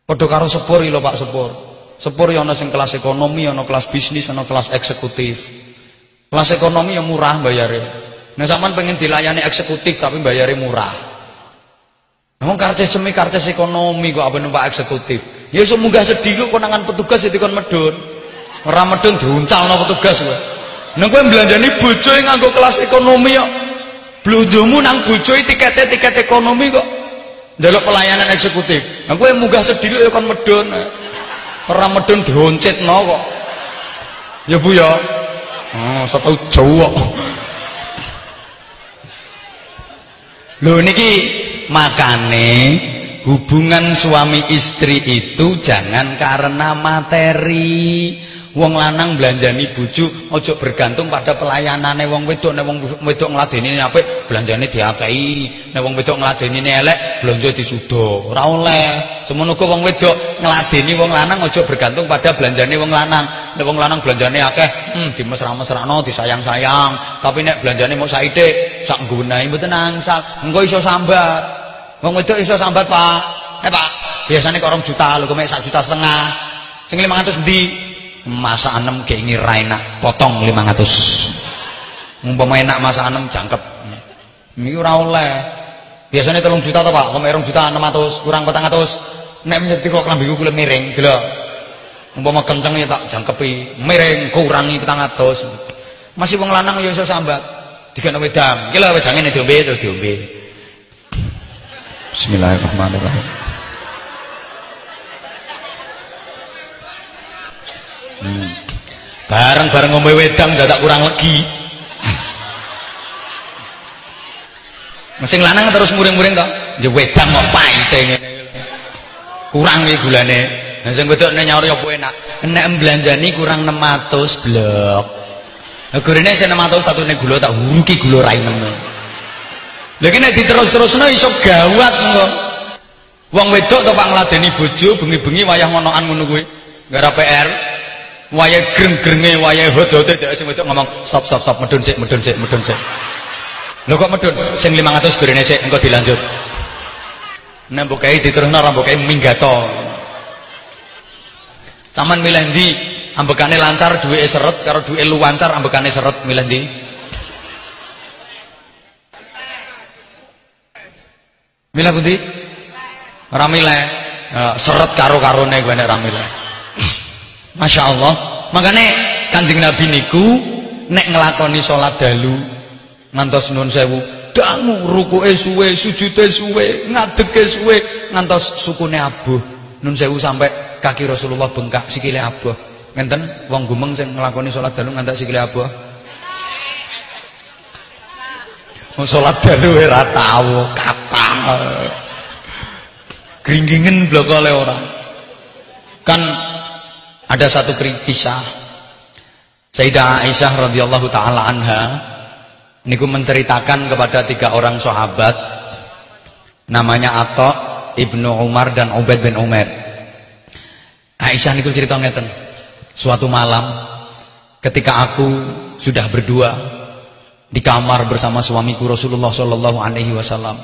Padha karo sepur lho Pak sepur. Sepur ya ana sing kelas ekonomi, ana kelas bisnis, ana kelas eksekutif. Kelas ekonomi yang murah bayarnya. Nah sampean pengen dilayani eksekutif tapi bayarnya murah. Memang karcis semi karcis ekonomi kok apa numpak eksekutif. Ya iso munggah sedih kok nangan petugas itu kon medun. Ora medun diuncalno petugas kowe. Nang kowe belanjani bojo nganggo kelas ekonomi kok. Blonjomu nang bojo tiketnya tiket ekonomi kok. Njaluk pelayanan eksekutif. Nang kowe munggah sedih ya kon medun. Ora medun dioncetno kok. Ya Bu ya. Oh, satu Jawa. Lho niki makane hubungan suami istri itu jangan karena materi. Wong lanang belanjani bojo aja bergantung pada pelayanane. Wong wedok nek wong wedok ngladeni apik belanjane diakehi nek wong wedok ngladeni elek blanja disudo. Ora oleh. Semono wong wedok ngladeni wong lanang aja bergantung pada belanjane wong lanang. Nek wong lanang belanjane akeh hmm dimesra-mesrano disayang-sayang. Tapi nek belanjane mau saithik sak nggunahi mboten angsal. Engko iso sambat wong wedok iso sambat Pak. Eh Pak biasanya kok 2 juta lho kok mek 1 juta setengah. Sing 500 ndi masa enam kayak ini raina potong 500 umpama enak masa enam jangkep. Ini ora oleh. Biasanya telung juta atau pak? Kalau merong juta 600 kurang petang atus nek menyetir kok kelambiku kulit miring delok umpama kenceng ya tak jangkepi. Miring kurangi petang atus masih wong lanang ya iso sambat. Digana wedang. Iki lho wedange nek diombe terus diombe Bismillahirrahmanirrahim Hmm. Bareng-bareng ngombe wedang tak kurang lagi. Mesin lanang terus muring-muring toh. Ya wedang kok paite ngene. Kurang iki gulane. Lah sing wedokne nyaur ya enak. Nek mblanjani kurang 600 blok. Lah gorene sing 600 tatune gula tak huruki gula rai nemen. Lha iki nek diterus-terusno iso gawat engko. Wong wedok to Pak ngladeni bojo bengi-bengi wayah ngonoan ngono kuwi. Gara PR wayah greng-grenge wayah hot-hote dhek sing wedok ngomong stop stop stop medun sik medun sik medun sik. Lho kok medun? Sing 500 gorene sik engko dilanjut. Nek mbok kae diterusno ora mbok kae minggato. Saman milih ndi ambekane lancar duwe seret. Karo duwe luwancar ambekane seret milih ndi Milih pundi? Ora milih. Seret karo-karone kowe nek ora milih. Masya Allah makanya kanjeng Nabi niku nek ngelakoni sholat dalu ngantos nun sewu dangu rukuke suwe sujude suwe ngadege suwe ngantos sukune abuh nun sewu sampai kaki Rasulullah bengkak sikile abuh Ngenten wong gumeng sing nglakoni salat dalu ngantek sikile abah. Wong salat dalu ora tau kapal. Gringgingen blokole ora. Kan ada satu kisah Sayyidah Aisyah radhiyallahu taala anha niku menceritakan kepada tiga orang sahabat namanya Atta, Ibnu Umar dan Ubaid bin Umar. Aisyah niku cerita ngeten. Suatu malam ketika aku sudah berdua di kamar bersama suamiku Rasulullah sallallahu alaihi wasallam.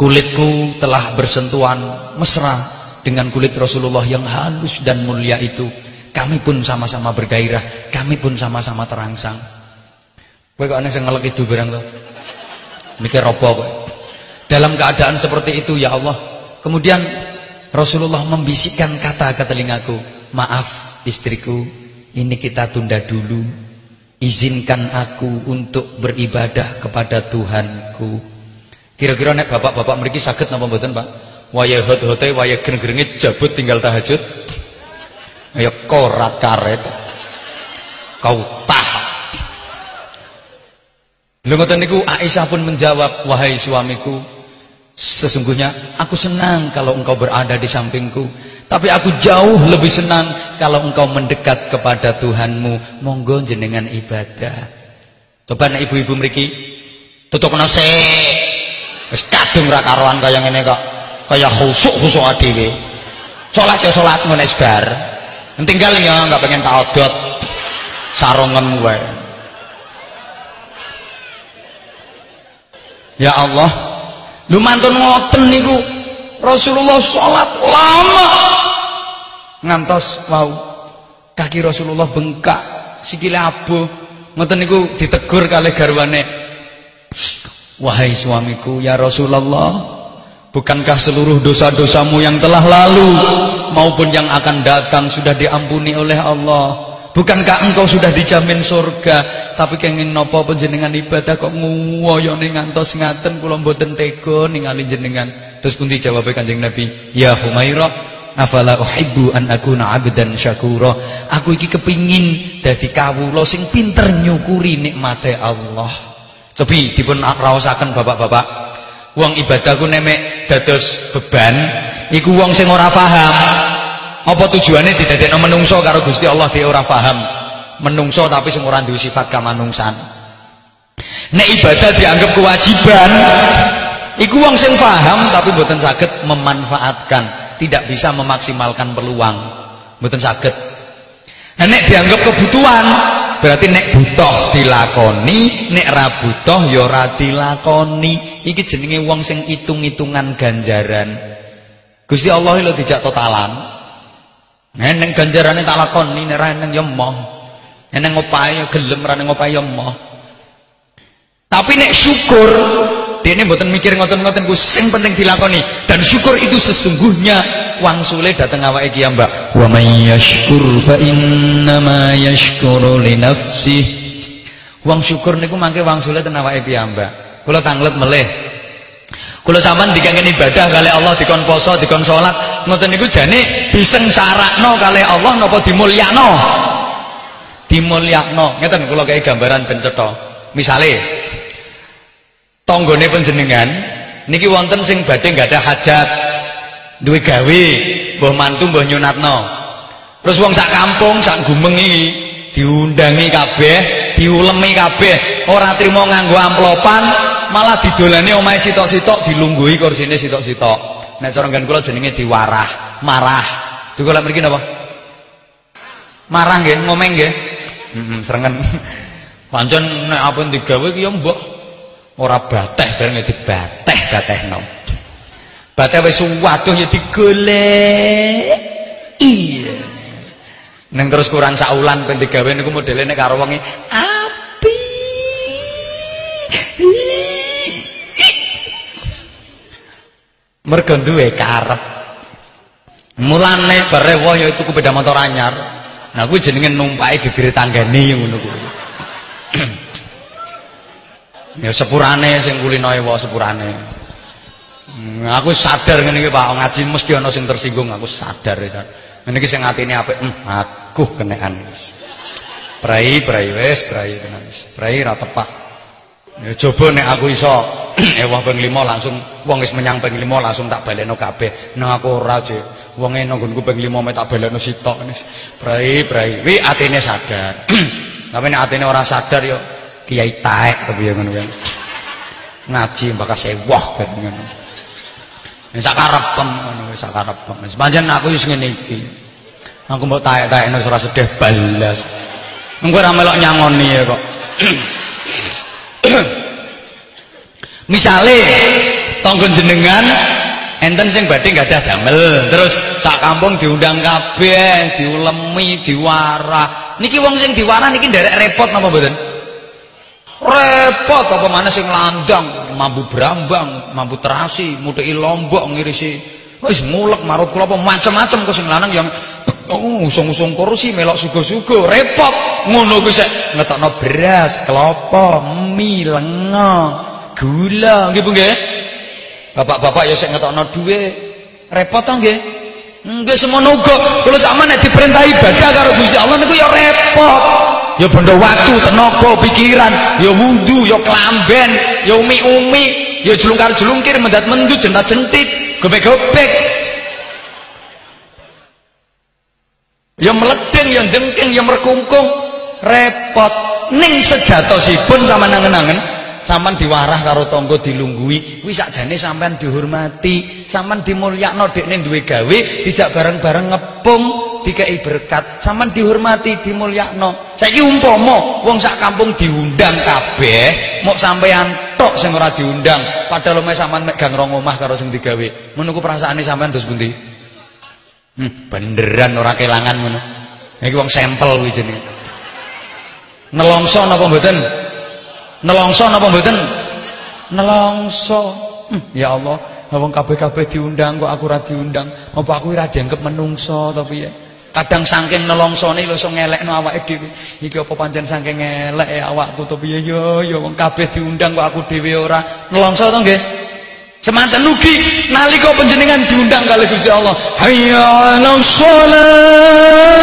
Kulitku telah bersentuhan mesra dengan kulit Rasulullah yang halus dan mulia itu. Kami pun sama-sama bergairah, kami pun sama-sama terangsang. Kowe kok ana sing ngelek itu barang to? Mikir apa kowe? Dalam keadaan seperti itu ya Allah, kemudian Rasulullah membisikkan kata ke telingaku, "Maaf istriku, ini kita tunda dulu. Izinkan aku untuk beribadah kepada Tuhanku." Kira-kira nek bapak-bapak mriki saged napa mboten, Pak? Waya hot-hote, waya geng-gengit jabut tinggal tahajud. Ya korat karet. Kau tah. Lha ngoten niku Aisyah pun menjawab, "Wahai suamiku, sesungguhnya aku senang kalau engkau berada di sampingku, tapi aku jauh lebih senang kalau engkau mendekat kepada Tuhanmu. Monggo jenengan ibadah." Coba nek ibu-ibu mriki tutukna sik. Wis kadung ra karuan kaya ngene kok. Kaya khusuk-khusuk dhewe. Salat ya salat ngene bar. Tinggal ya enggak pengen tak odot. Sarungem gue. Ya Allah, lu mantun ngoten niku Rasulullah sholat lama ngantos wow kaki Rasulullah bengkak sikile abuh ngoten niku ditegur kali garwane wahai suamiku ya Rasulullah bukankah seluruh dosa-dosamu yang telah lalu maupun yang akan datang sudah diampuni oleh Allah? Bukankah engkau sudah dijamin surga? Tapi kenging nopo penjenengan ibadah Kok nguwoyone ngantos ngaten Kula mboten tega ningali jenengan. Terus pun dijawab kanjeng Nabi? Ya Humaira Afala uhibbu an akuna abdan syakura? Aku iki kepingin Dadi kawula sing pinter nyukuri nikmate Allah Cobi dipun raosaken bapak-bapak Wong ibadahku nemek dados beban Iku wong sing ora paham apa tujuannya didadekno menungso karo Gusti Allah dia ora paham. Menungso tapi sing ora duwe sifat kamanungsan. Nek ibadah dianggap kewajiban, iku wong sing paham tapi mboten saged memanfaatkan, tidak bisa memaksimalkan peluang. Mboten saged. Nek dianggap kebutuhan, berarti nek butuh dilakoni, nek ra butuh ya ora dilakoni. Iki jenenge wong sing itung-itungan ganjaran. Gusti Allah lho dijak totalan. Neneng ganjarane tak lakoni nek ra neng ya moh. Neneng opahe ya gelem ra neng opahe ya moh. Tapi nek syukur dene mboten mikir ngoten-ngoten ku sing penting dilakoni dan syukur itu sesungguhnya wangsule dateng awake ki Mbak. Inna ma yashkuru li nafsihi. Wong syukur niku mangke wangsule ten awake piyambak. Kula tanglet melih Kula sampean dikengken ibadah kali Allah dikon poso, dikon salat, ngoten niku jane disengsarakno kali Allah napa dimulyakno? Dimulyakno. Ngeten kula kei gambaran ben cetha. Misale tanggane panjenengan niki wonten sing badhe ada hajat duwe gawe, mbah mantu mbah nyunatno. Terus wong sak kampung, sak gumeng iki diundangi kabeh, diulemi kabeh, ora trimo nganggo amplopan, malah didolani omahe sitok-sitok dilungguhi kursine sitok-sitok. Nek cara nggen kula jenenge diwarah, marah. Duh kula mriki napa? Marah nggih, ngomeng nggih. Heeh, serengen. Pancen nek apa digawe ki ya mbok ora bateh bareng dibateh batehno. Bateh wis waduh ya digolek. Iya. Neng terus kurang saulan ben digawe niku modele nek karo wonge api. mergo duwe karep mulane bare ya itu ku beda motor anyar nah kuwi jenenge numpake gegere tanggane ngono kuwi ya sepurane sing kulinoe wae sepurane hmm, aku sadar ngene iki Pak ngaji mesti ana sing tersinggung aku sadar ya Niki sing atine apik, hmm, aku kenekan. Prai, prai wis, prai tenan wis. Prai ra tepak. Ya coba nek aku iso ewah ping 5 langsung wong wis menyang ping 5 langsung tak balekno kabeh. Nah aku ora, Cek. Wonge nang nggonku ping 5 mek tak balekno sitok. Prai, prai. Wi atine sadar. Tapi nek atine ora sadar yo kiai taek kepiye ngono kan. Ngaji bakal sewah kan ngono. Wis sakarepem ngono wis sakarepem. Wis pancen aku wis ngene iki. Aku mbok taek-taekno ora sedih balas. Engko ora melok nyangoni ya kok. Misale tangga jenengan enten sing badhe gadah damel, terus sak kampung diundang kabeh, diulemi, diwarah. Niki wong sing diwarah niki nderek repot napa mboten? Repot apa mana sing landang, mambu brambang, mambu terasi, muthiki lombok ngirisi. Wis mulek marut kula apa macem-macem kok sing lanang yang Oh, usung-usung kursi melok sugo-sugo, repot. Ngono kuwi sik ngetokno beras, kelapa, mie, lenga, gula, nggih Bu nggih? Bapak-bapak ya sik ngetokno dhuwit. Repot to nggih? Nggih semono uga. Kula sampeyan nek diperintah ibadah karo Gusti Allah niku ya repot. Ya bondo waktu, tenaga, pikiran, ya wudu, ya klamben, ya umi-umi, ya jelungkar-jelungkir mendat-mendut, jentat-jentit, gobek-gobek. ya meledeng ya jengking ya merkungkung. Repot. Ning sejatosipun sama nangen-nangen sampean diwarah karo tangga dilunggui kuwi sakjane sampean dihormati sampean dimulyakno dekne duwe gawe dijak bareng-bareng ngepung dikei berkat sampean dihormati dimulyakno saiki umpama wong sak kampung diundang kabeh mok sampean tok sing ora diundang padahal mek sampean mek gang rong omah karo sing digawe menunggu perasaane sampean terus pundi Hmm, beneran ora kelangan ngono. Iki wong sampel kuwi jenenge. Nelongso napa mboten? Nelongso napa mboten? Nelongso. Hmm, ya Allah, wong kabeh-kabeh diundang kok aku ora diundang. Apa aku ora dianggap menungso to piye? Kadang saking nelongsone lho iso ngelekno awake dhewe. Iki apa pancen saking ngelek awakku to piye yo ya wong kabeh diundang kok aku dhewe ora. Nelongso to nggih? Semanten ugi nalika panjenengan diundang kali Gusti Allah. Hayya 'alas shalah.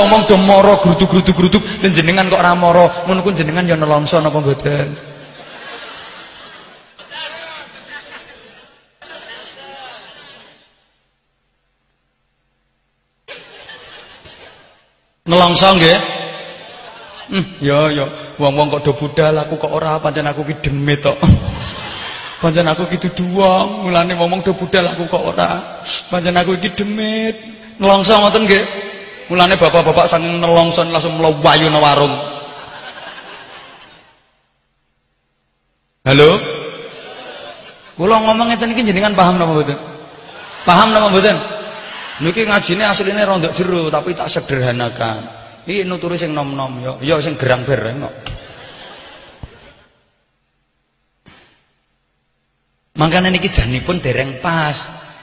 Wong-wong do mara grutuk-grutuk-grutuk jenengan kok ora mara. Ngono ku jenengan ya nelongso napa mboten? Nelongso nggih? Hmm, ya ya, wong-wong kok do budal aku kok ora pancen aku ki demit tok. Pancen aku gitu dua, mulane ngomong do budal aku kok ora. Pancen aku iki demit. Nelongso ngoten nggih. Mulane bapak-bapak saking nelongso langsung mlewayu nang warung. Halo? Kula ngomong ngeten iki jenengan paham napa mboten? Paham napa mboten? Niki ngajine asline rondok jero tapi tak sederhanakan. Iki nuturi sing nom-nom ya, ya sing gerang bereng kok. Makanya niki pun dereng pas.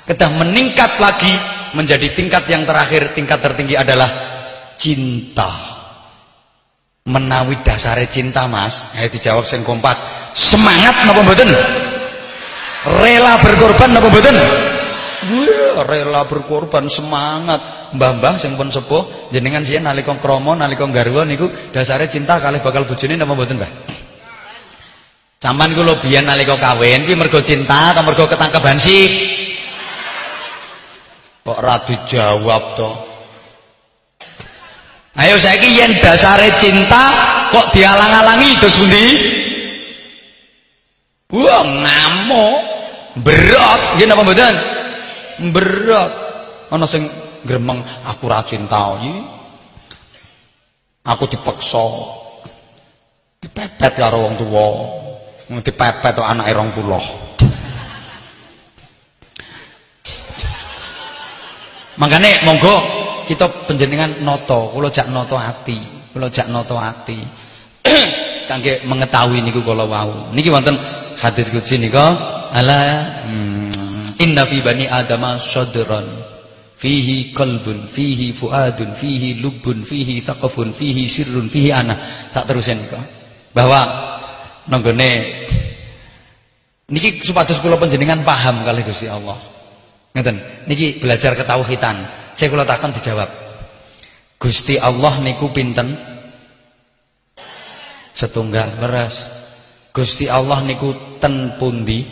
Kedah meningkat lagi menjadi tingkat yang terakhir, tingkat tertinggi adalah cinta. Menawi dasare cinta, Mas. Ayo dijawab sing kompak. Semangat napa mboten? Rela berkorban napa mboten? rela berkorban semangat. Mbah-mbah sing pun sepuh jenengan sih nalika krama nalika garwa niku dasare cinta kalih bakal bojone napa mboten, Mbah? Sampan lho biyen nalika kawin kuwi mergo cinta atau mergo ketangkeban sih? Kok ora dijawab to? Ayo saiki yen dasare cinta kok dialang-alangi terus pundi? Wah, ngamuk. Berat, nggih napa mboten? Berat. Ana sing gremeng aku ra cinta iki. Aku dipaksa. Dipepet karo wong tuwa. Dipepet to anake 20 Makanya monggo kita penjenengan noto, kula jak noto ati, kula jak noto ati. Kangge mengetahui niku kula wau. Niki wonten hadis qudsi nika ala hmm, inna fi bani adama sadran fihi qalbun fihi fuadun fihi lubun fihi saqafun fihi sirrun fihi ana tak terusin nika bahwa nanggone niki supados kula panjenengan paham kali Gusti Allah. Ngeten, niki belajar ketauhidan. Saya kula takon dijawab. Gusti Allah niku pinten? Setunggal leres. Gusti Allah niku ten pundi?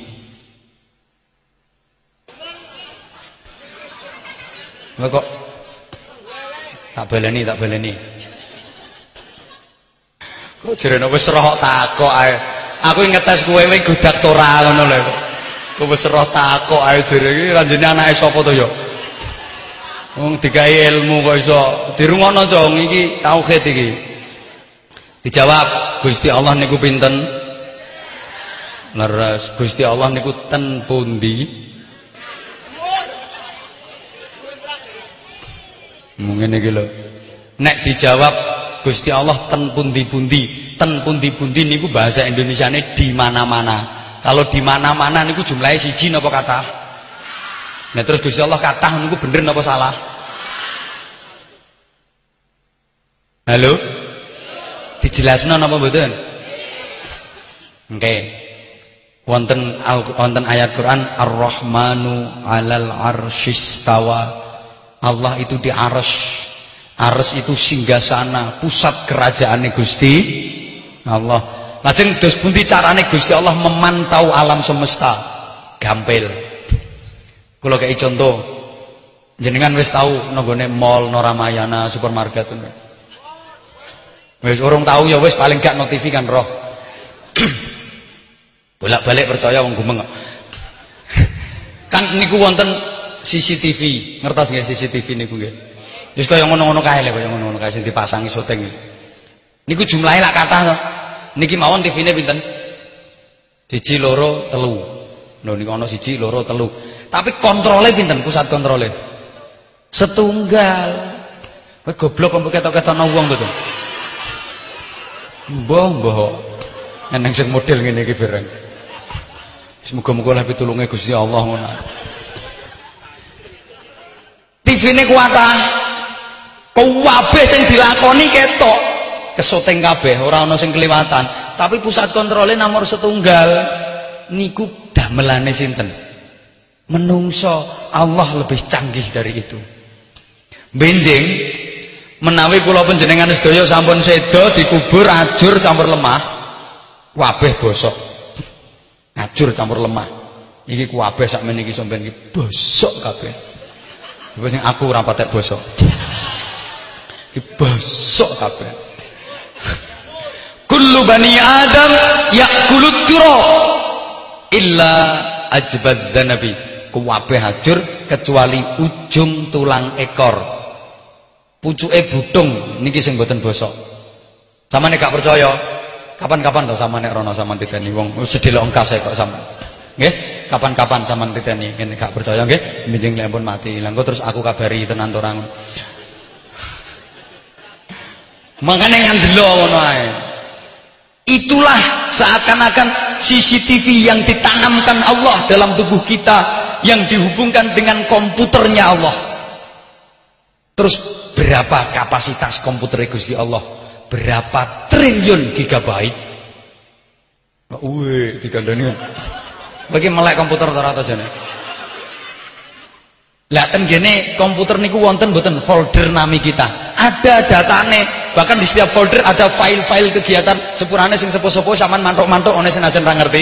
Kok tak baleni tak baleni. Kok jerene wis roh takok ae. Aku ngetes kowe kowe gudak to ora ngono lho. Kok wis roh takok ae jere iki ranjene anake sapa to ya? Wong digawe ilmu kok iso dirungono dong iki tauhid iki. Dijawab, Gusti Allah niku pinten? Leres, Gusti Allah niku ten pundi? Mungkin iki lho. Nek dijawab Gusti Allah ten pundi-pundi, ten pundi-pundi niku bahasa Indonesiane di mana-mana. Kalau di mana-mana niku jumlahnya siji napa kata? Nah terus Gusti Allah kata niku bener napa salah? Halo? Dijelasno napa mboten? Oke. Okay. Wonten wonten ayat Quran Ar-Rahmanu 'alal 'arsyistawa. Allah itu di aras. Aras itu singgasana, pusat kerajaan Gusti Allah. Lajeng dos pundi carane Gusti Allah memantau alam semesta? Gampil. Kula kei contoh. Jenengan wis tahu nggone mall Noramayana supermarket ngono. Wis urung tahu ya wis paling gak notifi kan roh. Bolak-balik percaya wong gumeng kan niku wonten CCTV, ngertos nggih CCTV niku nggih. Wis kaya ngono-ngono kae lho, kaya ngono-ngono kae sing dipasangi syuting. Niku jumlahe lak kathah to. Niki mawon TV-ne pinten? Siji loro telu. Lho niku ana siji loro telu. Tapi kontrole pinten pusat kontrole? Setunggal. Kowe goblok kok ketok-ketokno wong to. Mbah, mbah. Eneng sing model ngene iki bareng. Semoga-moga lah pitulunge Gusti Allah ngono. TV-ne kuatah. Kabeh sing dilakoni ketok. Kesoting kabeh, ora ana sing kelewatan. Tapi pusat kontrole nomor setunggal niku damelane sinten? Menungso Allah lebih canggih dari itu. Benjing menawi kula panjenengan sedaya sampun sedo dikubur ajur campur lemah, kabeh bosok. Ajur campur lemah. Iki kabeh sakmene iki sampeyan iki bosok kabeh. Wis aku ora patek bosok. Iki bosok kabeh. Kullu bani Adam yakulut turab illa ajbad dzanabi. Kabeh hajur kecuali ujung tulang ekor. Pucuke budung niki sing mboten bosok. Samane gak percaya? Kapan-kapan to samane rono sampean titeni wong sedelok engkas kok sampean. Nggih, kapan-kapan sampean titeni ngene gak percaya nggih, minjing lek pun mati. Lah terus aku kabari tenan to Makane ngandelo ngono ae. Itulah seakan-akan CCTV yang ditanamkan Allah dalam tubuh kita yang dihubungkan dengan komputernya Allah. Terus berapa kapasitas komputer Gusti Allah? Berapa triliun gigabyte? Wih, digandani. Bagi melek komputer to jane? Lah ten gene komputer niku wonten mboten folder nami kita. Ada datane, bahkan di setiap folder ada file-file kegiatan sepurane sing sepo-sepo sampean mantuk-mantuk ana senajan ra ngerti.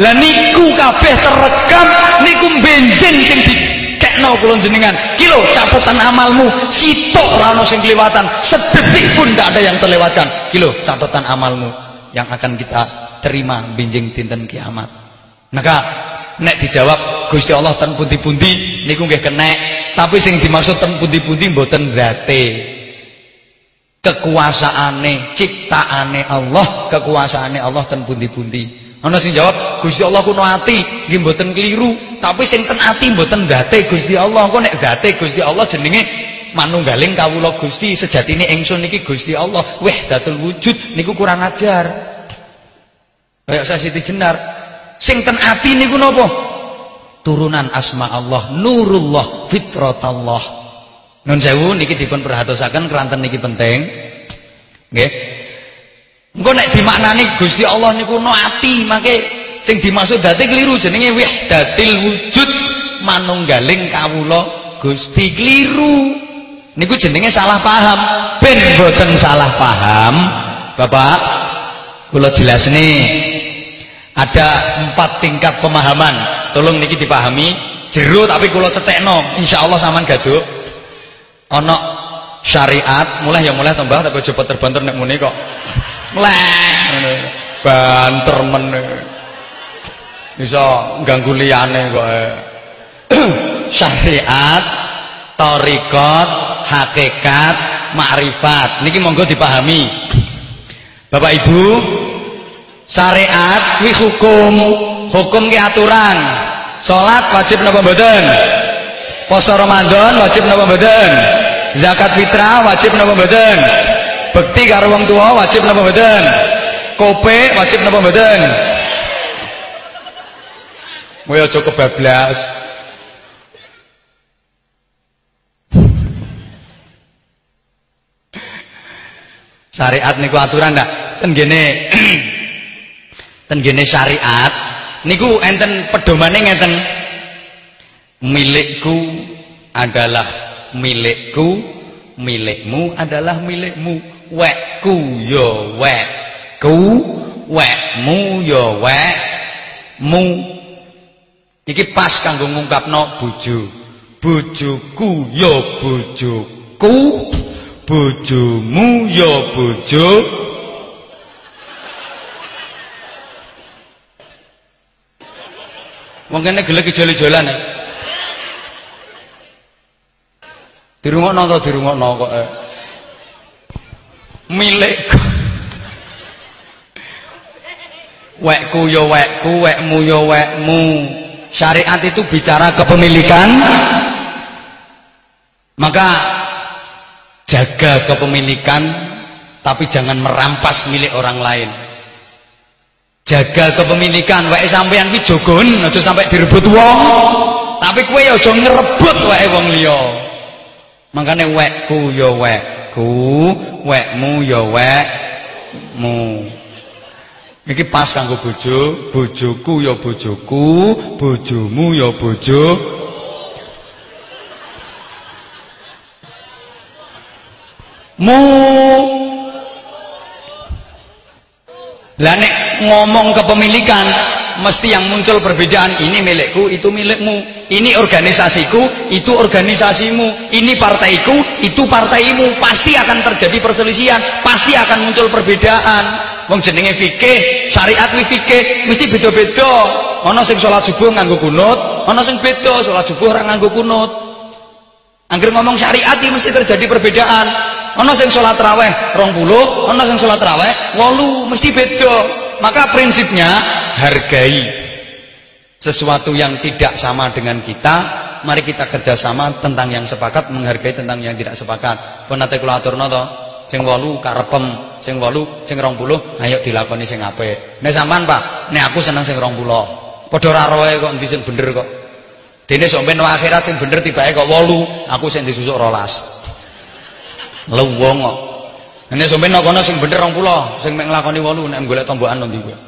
Lah niku kabeh terekam niku benjing sing dikekno kula jenengan. Ki lho catatan amalmu sitok ora ono sing kelewatan, sedetik pun tidak ada yang terlewatkan. Ki lho catatan amalmu yang akan kita terima benjing dinten kiamat. Maka nek dijawab Gusti Allah ten pundi-pundi niku nggih kenek, tapi sing dimaksud ten pundi-pundi mboten zate. Kekuasaane, ciptaane Allah, kekuasaane Allah ten pundi-pundi. Ana sing jawab, Gusti Allah kuno ati, nggih mboten keliru, tapi sing ten ati mboten date Gusti Allah. Engko nek date Gusti Allah jenenge manunggaling kawula Gusti, sejatine ingsun niki Gusti Allah. Wahdatul wujud niku kurang ajar. Kayak saya Siti Jenar, sing ten ati niku napa? Turunan asma Allah, nurullah, fitratallah. Nun sewu niki dipun perhatosaken keranten niki penting. Nggih. Engko nek dimaknani Gusti Allah niku no ati, mangke sing dimaksud dadi keliru jenenge wahdatil wujud manunggaling kawula Gusti keliru. Niku jenenge salah paham. Ben boten salah paham Bapak. Kula nih ada empat tingkat pemahaman. Tolong niki dipahami. Jero tapi kula cetekno insyaallah sampean gaduk ana syariat mulai ya mulai tambah tapi coba terbanter nek muni kok. Mulai. Banter men bisa ganggu liyane kok eh. syariat torikot hakikat makrifat. Niki monggo dipahami. Bapak Ibu syariat wi hukum. Hukum ki aturan. Salat wajib napa mboten? Poso Ramadan wajib napa mboten zakat fitrah wajib napa mboten bekti karo wong tua wajib napa mboten kope wajib napa mboten Kowe aja kebablas. Syariat niku aturan ndak? Ten gene ten gene syariat niku enten pedomane ngeten. Milikku adalah milikku, milikmu adalah milikmu. Wekku ya wekku, wekmu ya wekmu. Iki pas kanggo ngungkapno bojo. Bojoku ya bojoku, bojomu ya bojo. Wong kene gelek ijol-ijolan. Dirungokno to dirungokno kok. Eh. Milikku. Wekku ya wekku, wekmu ya wekmu. Syariat itu bicara kepemilikan. Maka jaga kepemilikan tapi jangan merampas milik orang lain. Jaga kepemilikan, wae sampean ki jogon aja sampai direbut wong. Tapi kowe ya aja ngrebut wae wong liya. Makane wekku ya wekku, wekmu ya wekmu. Iki pas kanggo bojo, bojoku ya bojoku, bojomu ya bojo. Mu Lah nek ngomong kepemilikan mesti yang muncul perbedaan ini milikku itu milikmu. Ini organisasiku itu organisasimu. Ini partaiku itu partaimu. Pasti akan terjadi perselisihan pasti akan muncul perbedaan. Wong jenenge fikih syariat wi fikih mesti beda-beda. Ana sing salat subuh nganggo kunut ana sing beda salat subuh ora nganggo kunut. Angger ngomong syariat ini mesti terjadi perbedaan. Ana sing salat raweh 20, ana sing salat raweh 8, mesti beda. Maka prinsipnya hargai sesuatu yang tidak sama dengan kita. Mari kita kerjasama tentang yang sepakat, menghargai tentang yang tidak sepakat. Pun nate kula aturna to, sing 8 karepem, sing 8, sing 20, ayo dilakoni sing apik. Nek sampean Pak, nek aku seneng sing 20. Padha ora roe kok endi sing bener kok. Dene sampeyan no akhirat sing bener tibake kok 8, aku sing disusuk 12. Lewong kok. Nek sampeyan no kono sing bener 20, sing mek nglakoni 8 nek golek tombokan ndi kowe.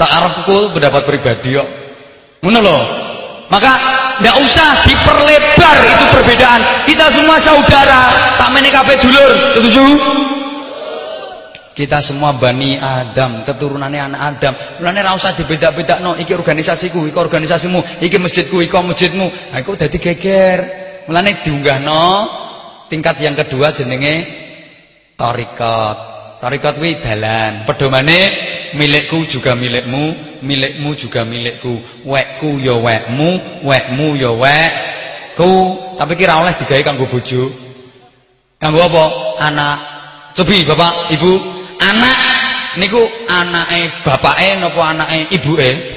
Sak arepku pendapat pribadi kok. Ngono lho. Maka ndak usah diperlebar itu perbedaan. Kita semua saudara, sampe kabeh dulur. Setuju? Kita semua Bani Adam, keturunannya anak Adam. Mulane ra usah dibeda-bedakno, iki organisasiku, iki organisasimu, iki masjidku, iki masjidmu. Ha iku dadi geger. Mulane diunggahno tingkat yang kedua jenenge tarikat. Tarikat kuwi dalan. Pedomane milikku juga milikmu, milikmu juga milikku. Wekku ya wekmu, wekmu ya wekku. Tapi kira oleh digawe kanggo bojo. Kanggo apa? Anak. Cobi Bapak, Ibu, anak niku anake bapake napa anake ibuke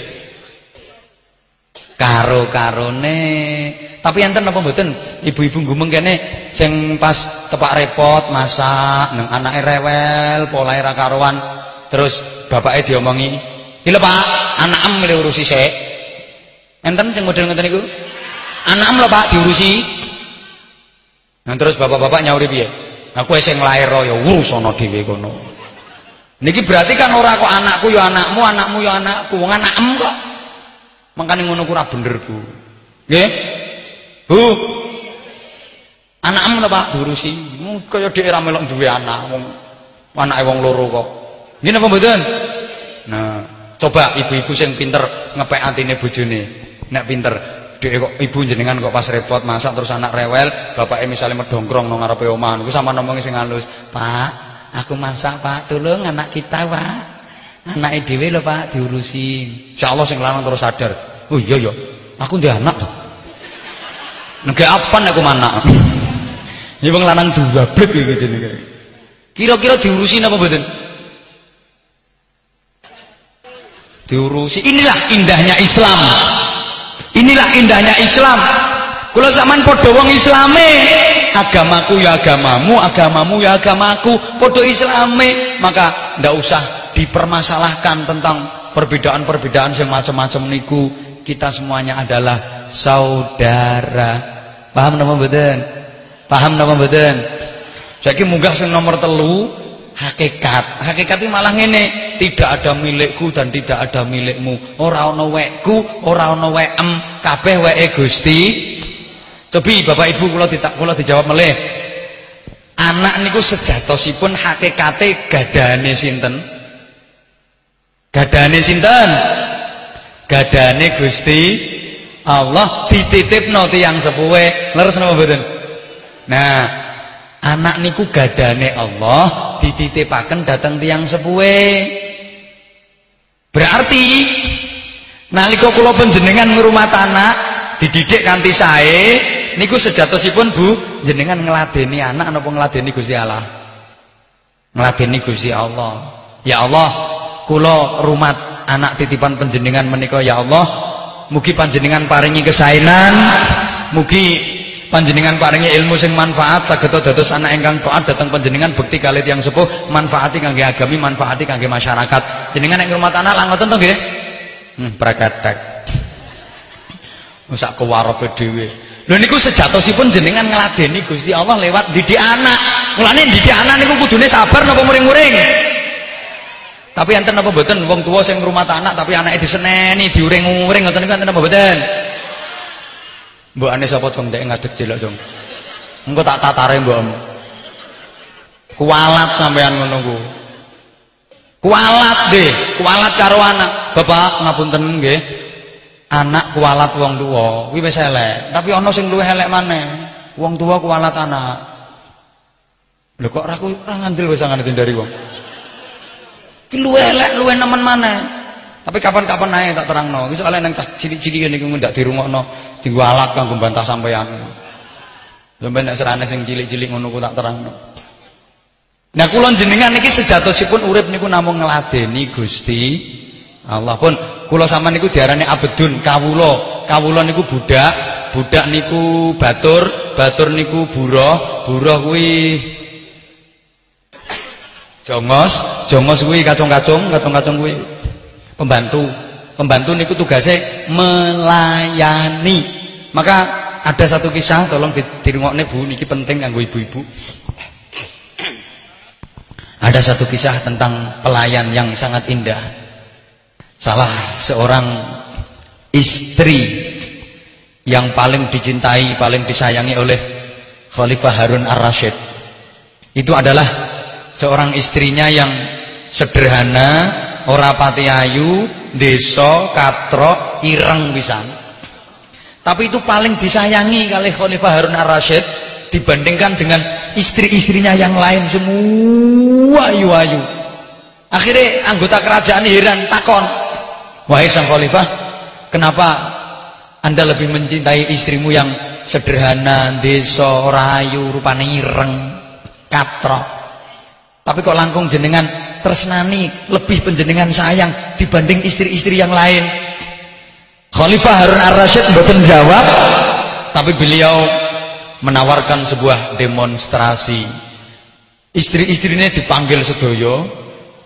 karo-karone tapi enten napa mboten ibu-ibu gumeng kene sing pas tepak repot masak nang anake rewel polahe ra karuan terus bapake diomongi "Lha Pak anakem milih urusi sik." enten sing model ngoten niku anakem lho Pak diurusi Nah terus bapak-bapak nyauri piye? Aku sing lair ya urus ana dhewe kono. Niki berarti kan ora kok anakku ya anakmu, anakmu ya anakku, wong anakem kok. Makane ngono ku ora bener, Bu. Nggih? Bu. Anakmu napa diurusi? Kaya dhek ora melok duwe anak wong anake wong loro kok. Nggih napa mboten? Nah, coba ibu-ibu sing pinter ngepek atine bojone. Nek pinter dhek kok ibu jenengan kok pas repot masak terus anak rewel, bapake misalnya medongkrong nang ngarepe omah niku sama ngomongi sing halus. Pak, aku masak, Pak. Tolong anak kita, Pak. Anake dhewe lho, Pak, diurusi. Insyaallah sing lanang terus sadar. Oh iya ya, aku ndek anak to. Apa nek aku manak. Ya wong lanang dua blek iki jenenge. Kira-kira diurusi napa mboten? Diurusi. Inilah indahnya Islam. Inilah indahnya Islam. Kula zaman padha wong Islame, agamaku ya agamamu, agamamu ya agamaku, padha Islame, maka ndak usah dipermasalahkan tentang perbedaan-perbedaan yang macam-macam niku. Kita semuanya adalah saudara. Paham napa mboten? Paham napa mboten? Saiki munggah sing nomor telu hakikat. Hakikat itu malah ngene, tidak ada milikku dan tidak ada milikmu. Ora ana wekku, ora ana wekem, kabeh weke Gusti. Cobi Bapak Ibu kula ditak kula dijawab melih. Anak niku sejatosipun hakikate gadane sinten? Gadane sinten? Gadane Gusti Allah dititipno tiyang sepuhe. Leres napa mboten? Nah, anak niku gadane Allah dititipaken datang tiang sepuhe. Berarti nalika kula panjenengan ngrumat anak dididik kanthi sae niku sejatosipun Bu jenengan ngladeni anak napa ngladeni Gusti Allah? Ngladeni Gusti Allah. Ya Allah, kula rumat anak titipan panjenengan menika ya Allah, mugi panjenengan paringi kesaenan, mugi panjenengan paringi ilmu sing manfaat saged dados anak ingkang taat dhateng panjenengan bekti kalih yang sepuh manfaati kangge agami manfaati kangge masyarakat. Jenengan ing rumah tanah lah ngoten to nggih? Hmm prakatek sak kewarepe dhewe. Lho niku sejatosipun jenengan ngladeni Gusti Allah lewat didik anak. Mulane didik anak niku kudune sabar napa muring-muring tapi enten apa mboten wong tuwa sing rumah tanah tapi anake diseneni diuring-uring ngoten niku enten apa mboten Mbok ane sapa jong ndek ngadeg jelek jong. Engko tak tatare mbokmu. Kualat sampean ngono ku. Kualat deh, kualat karo anak. Bapak ngapunten nggih. Anak kualat wong tuwa, kuwi wis elek. Tapi ana sing luwih elek maneh. Wong tuwa kualat anak. Lho kok ora ora ngandel wis dari wong. Ki luwih elek, luwih nemen maneh. Tapi kapan-kapan naik tak terang no. Soalnya neng cilik-cilik ini gue tidak no. Tinggu alat gue bantah sampean. Sampai nek serane sing cilik-cilik ngono ku tak terang no. Nah kulon jenengan niki sejatosipun urip niku namung ngladeni Gusti Allah pun kula sama niku diarani abedun kawula. Kawula niku budak, budak niku batur, batur niku buruh, buruh kuwi jongos, jongos kuwi kacung-kacung, kacung-kacung kuwi. Pembantu. Pembantu niku tugasnya melayani. Maka ada satu kisah tolong dirungokne Bu. Niki penting kanggo ibu-ibu. Ada satu kisah tentang pelayan yang sangat indah. Salah seorang istri yang paling dicintai paling disayangi oleh Khalifah Harun Ar-Rasyid itu adalah seorang istrinya yang sederhana ora pati ayu, desa, katrok, ireng pisan. Tapi itu paling disayangi kali Khalifah Harun Ar-Rasyid dibandingkan dengan istri-istrinya yang lain semua ayu-ayu. Akhirnya anggota kerajaan heran takon, "Wahai sang khalifah, kenapa Anda lebih mencintai istrimu yang sederhana, desa, rayu, rupane ireng, katrok? Tapi kok langkung jenengan tresnani lebih penjenengan sayang dibanding istri-istri yang lain? Khalifah Harun Ar-Rasyid mboten jawab tapi beliau menawarkan sebuah demonstrasi. Istri-istrinya dipanggil sedoyo.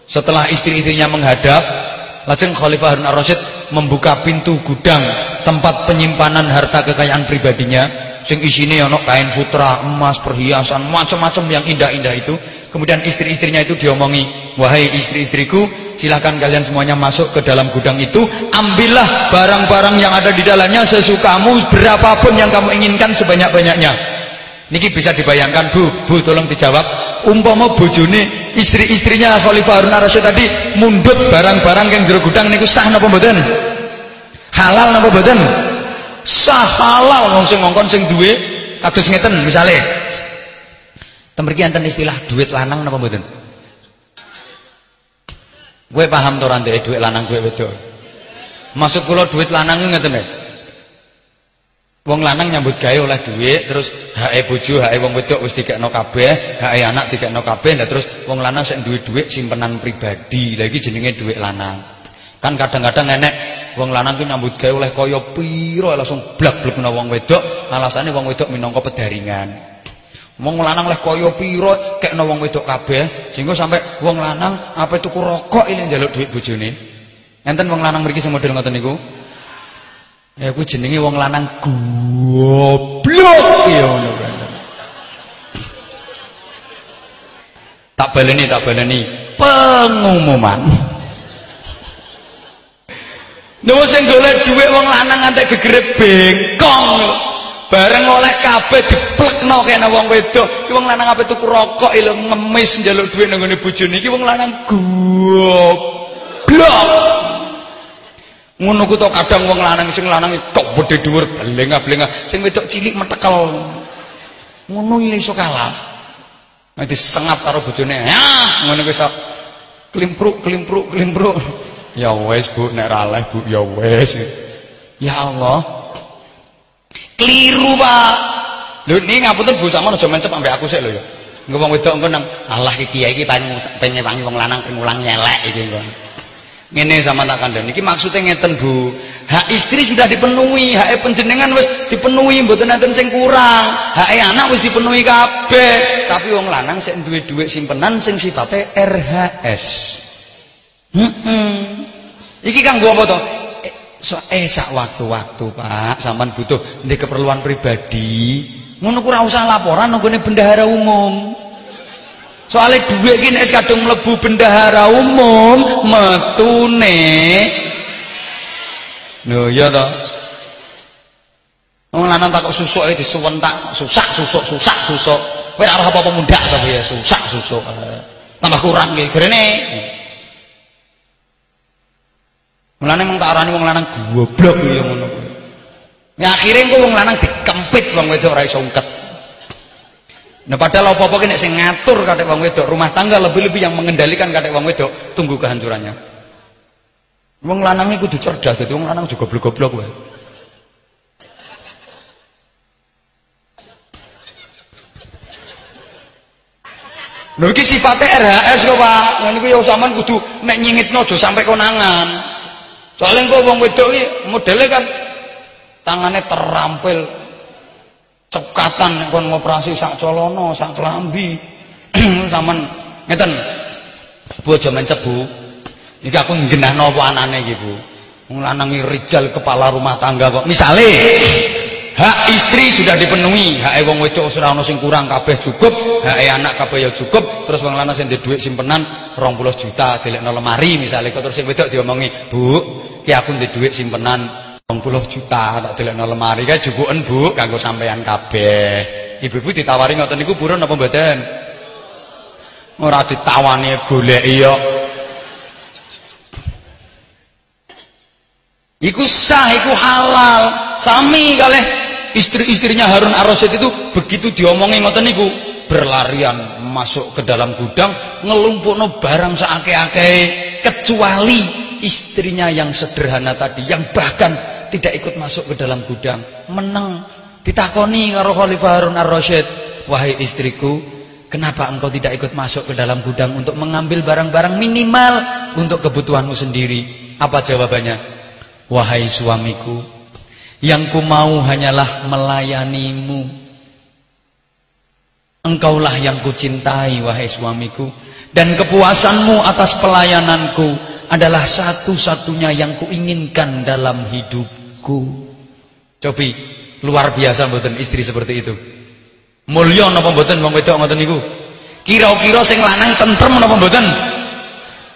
Setelah istri-istrinya menghadap lajeng Khalifah Harun Ar-Rasyid membuka pintu gudang tempat penyimpanan harta kekayaan pribadinya. Sing isine ana kain sutra, emas, perhiasan, macam-macam yang indah-indah itu Kemudian istri-istrinya itu diomongi, "Wahai istri-istriku, silahkan kalian semuanya masuk ke dalam gudang itu. Ambillah barang-barang yang ada di dalamnya sesukamu berapapun yang kamu inginkan sebanyak-banyaknya. Niki bisa dibayangkan bu. Bu tolong dijawab. Umpama bojone istri-istrinya Khalifah Harun Ar-Rasyid tadi mundut barang-barang yang jero gudang niku sah napa mboten? Halal napa mboten? Sah halal wong sing ngongkon sing duwe kados ngeten misale temriki enten istilah duit lanang napa mboten Gue paham to ora dhuwit lanang dhuwit wedok. Maksud kula dhuwit lanang ku ngeten Wong lanang nyambut gawe oleh dhuwit terus hake bojo, hake wong wedok wis dikekno kabeh, hake anak dikekno kabeh, terus wong lanang sing duwe dhuwit simpenan pribadi. Lah iki jenenge dhuwit lanang. Kan kadang-kadang enek wong lanang ku nyambut gawe oleh kaya pira langsung blak-blekno wong wedok, alasane wong wedok minangka pedaringan. Wong lanang leh kaya pira kekno wong wedok kabeh sehingga sampai wong lanang apa tuku rokok ini njaluk duit bojone. Enten wong lanang mriki sing model ngoten niku. Ya kuwi jenenge wong lanang goblok ya ngono Tak baleni tak baleni pengumuman. Nemu sing golek dhuwit wong lanang antek gegere bengkong. Bareng oleh kabeh diplekno kene wong wedok. Ki wong lanang ape tuku rokok ilo ngemis njaluk dhuwit nang ngene bojone iki wong lanang goblok. Ngono ku to kadang wong lanang sing lanang kok bedhe dhuwur blengah-blengah, sing wedok cilik metekel. Ngono iki iso kalah. Nanti sengap karo bojone. Ya, ngono ku iso klimpruk klimpruk klimpruk. Ya wes Bu, nek ra Bu, ya wes. Ya Allah. Keliru, Pak. Lho ini ngapunten Bu sama aja mencep ambek aku sik lho ya. Engko wong wedok engko nang Allah iki kiai iki pengen wangi wong lanang pengulang nyelek iki engko. Ngene sama tak kandhani iki maksudnya ngeten Bu. Hak istri sudah dipenuhi, hak penjenengan wis dipenuhi mboten enten sing kurang. Hak anak wis dipenuhi kabeh. Tapi wong lanang sik duwe dhuwit simpenan sing sifate RHS. Hmm -hmm. Iki kanggo apa to? So, eh sak waktu-waktu Pak. Sampean butuh di keperluan pribadi. Ngono ku ora usah laporan nggone bendahara umum. Soalnya duit iki nek kadung mlebu bendahara umum metune. Lho ya to. Wong lanang tak kok susuke disuwentak susah susuk susah susuk. Kowe ora apa-apa mundak to ya. Susah susuk tambah kurang iki gerene Mulane mung tak arani wong lanang goblok ya ngono kuwi. Ya akhire engko wong lanang dikempit wong wedok ora iso ungket. Nah padahal apa-apa ki nek sing ngatur katek wong wedok, rumah tangga lebih-lebih yang mengendalikan katek wong wedok, tunggu kehancurannya. Wong lanang iku kudu cerdas, dadi wong lanang juga goblok-goblok wae. Lho iki sifate RHS kok, Pak. Ngene iku ya sampean kudu nek nyingitno aja sampai konangan. Soalnya kok wong wedok iki modele kan tangannya terampil cekatan kon ngoperasi sak colono, sak kelambi. Saman ngeten. Bu aja mencep, Bu. Iki aku nggenahno apa anane iki, Bu. Wong lanang rijal kepala rumah tangga kok. Misale hak istri sudah dipenuhi, hak wong wedok ora ana sing kurang kabeh cukup, hak anak kabeh ya cukup, terus wong lanang sing duwe simpenan 20 juta dilekno lemari misalnya kok terus sing wedok diomongi, "Bu, ki aku ndek simpenan 20 juta tak delekno lemari kae jupuken Bu kanggo sampean kabeh." Ibu-ibu ditawari ngoten niku purun apa mboten? Ora ditawani goleki yo. Iku sah, iku halal. Sami kalih istri-istrinya Harun Ar-Rasyid itu begitu diomongin ngoten niku berlarian masuk ke dalam gudang ngelumpukno barang seake-ake kecuali istrinya yang sederhana tadi yang bahkan tidak ikut masuk ke dalam gudang. Menang ditakoni karo Khalifah Harun Ar-Rasyid wahai istriku kenapa engkau tidak ikut masuk ke dalam gudang untuk mengambil barang-barang minimal untuk kebutuhanmu sendiri? Apa jawabannya? Wahai suamiku yang ku mau hanyalah melayanimu. Engkaulah yang ku cintai wahai suamiku dan kepuasanmu atas pelayananku adalah satu-satunya yang ku inginkan dalam hidupku. Cobi luar biasa mboten istri seperti itu. Mulya napa mboten wong wedok ngoten niku? Kira-kira sing lanang tentrem napa mboten?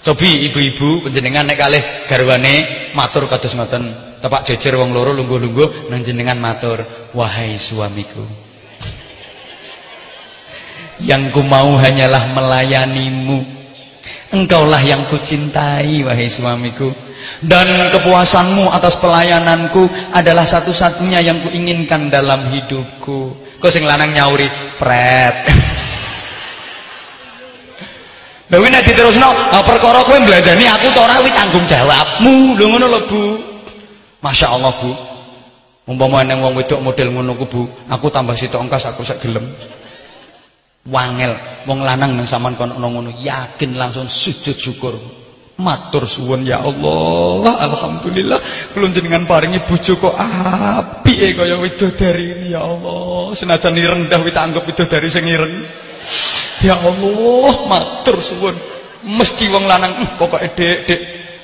Cobi ibu-ibu penjenengan nek kalih garwane matur kados ngoten. Tepak jejer wong loro lungguh-lungguh nang jenengan matur, "Wahai suamiku, yang ku mau hanyalah melayanimu. Engkaulah yang kucintai, wahai suamiku." Dan kepuasanmu atas pelayananku adalah satu-satunya yang kuinginkan dalam hidupku. Kok sing lanang nyauri, "Pret." Lha kuwi nek diterusno, perkara kowe mblandani aku ta ora kuwi tanggung jawabmu. Lho ngono lho. Masya Allah, Bu. Umpama nang wong wedok model ngono ku, Bu, aku tambah sitok engkas aku sak gelem. Wangel wong lanang nang sampean kono ngono yakin langsung sujud syukur. Matur suwun ya Allah, alhamdulillah kula jenengan paringi bojo kok apike kaya widodari ini ya Allah. Senajan rendah wit anggap widodari sing ireng. Ya Allah, matur suwun. Mesti wong lanang eh, pokoke Dek,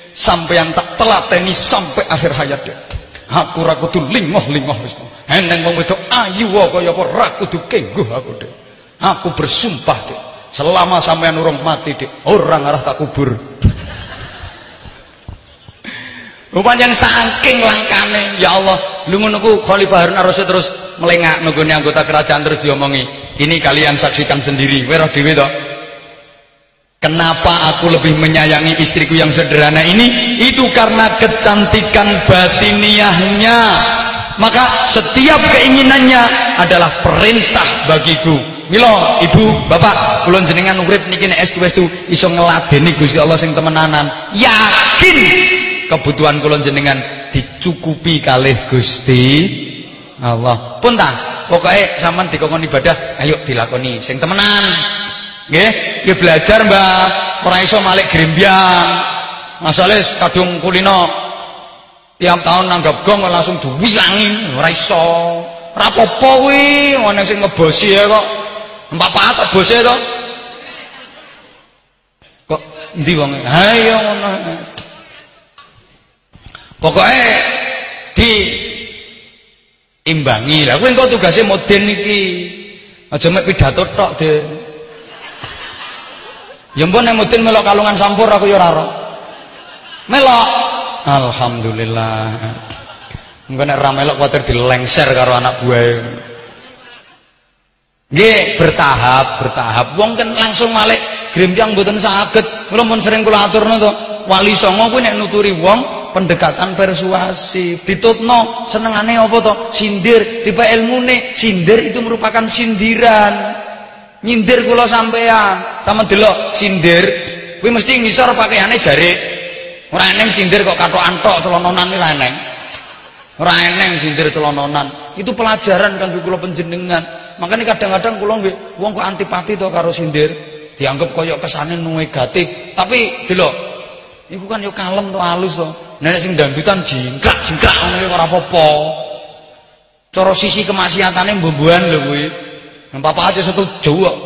Dek, sampeyan tak telateni sampai akhir hayat. Aku ra kudu lingoh-lingoh wis. Eneng wong wedok ayu kaya apa ra kudu kengguh aku, Dek. Aku bersumpah, Dek. Selama sampeyan urung mati, Dek, orang arah tak kubur. Pancen saking langkane, ya Allah, lu ngono Khalifah Harun Ar-Rasyid terus melengak nggone anggota kerajaan terus diomongi. Ini kalian saksikan sendiri. Roh dhewe to. Kenapa aku lebih menyayangi istriku yang sederhana ini? Itu karena kecantikan batiniahnya. Maka setiap keinginannya adalah perintah bagiku. Milo, ibu, bapak, kulon jenengan urip niki nek estu estu iso ngeladeni Gusti Allah sing temenanan. Yakin kebutuhan kulon jenengan dicukupi kalih Gusti Allah. Pun ta, pokoke sampean dikongkon ibadah, ayo dilakoni sing temenan. Nggih, nggih belajar, Mbak. Ora iso malik grembyang. Masale kadung kulino tiap tahun nanggap gong langsung diwilangi, ora iso. Ora apa-apa kuwi, ana sing ngebosi ya kok. Empat papat bose to. Kok endi wong? Ha iya ngono. Pokoke di imbangi. Lah kowe engko tugase moden iki. Aja mek pidato tok, De. Ya mpun nek moden melok kalungan sampur aku ya ora ora. Melok. Alhamdulillah. Engko nek ora melok kuwatir dilengser karo anak buahe. Nggih, bertahap, bertahap. Wong kan langsung malih grembyang mboten saged. Kula mun sering kula aturno to, wali songo kuwi nek nuturi wong pendekatan persuasif ditutno senengane apa to sindir tiba ilmune sindir itu merupakan sindiran nyindir kula sampean sama delok sindir. Kuwi mesti ngisor pakaiane jare ora eneng sindir kok katokan tok celononan ora eneng. Ora eneng sindir celononan. Itu pelajaran kan kula panjenengan. Makanya kadang-kadang kula nggih wong kok antipati to karo sindir? Dianggap koyok kesane negatif tapi delok iku kan yo kalem to halus to. Nenek sing dangdutan jingkrak jingkrak ngono ora apa-apa. Cara sisi kemaksiatane mbomboan lho kuwi. Papa aja setuju kok.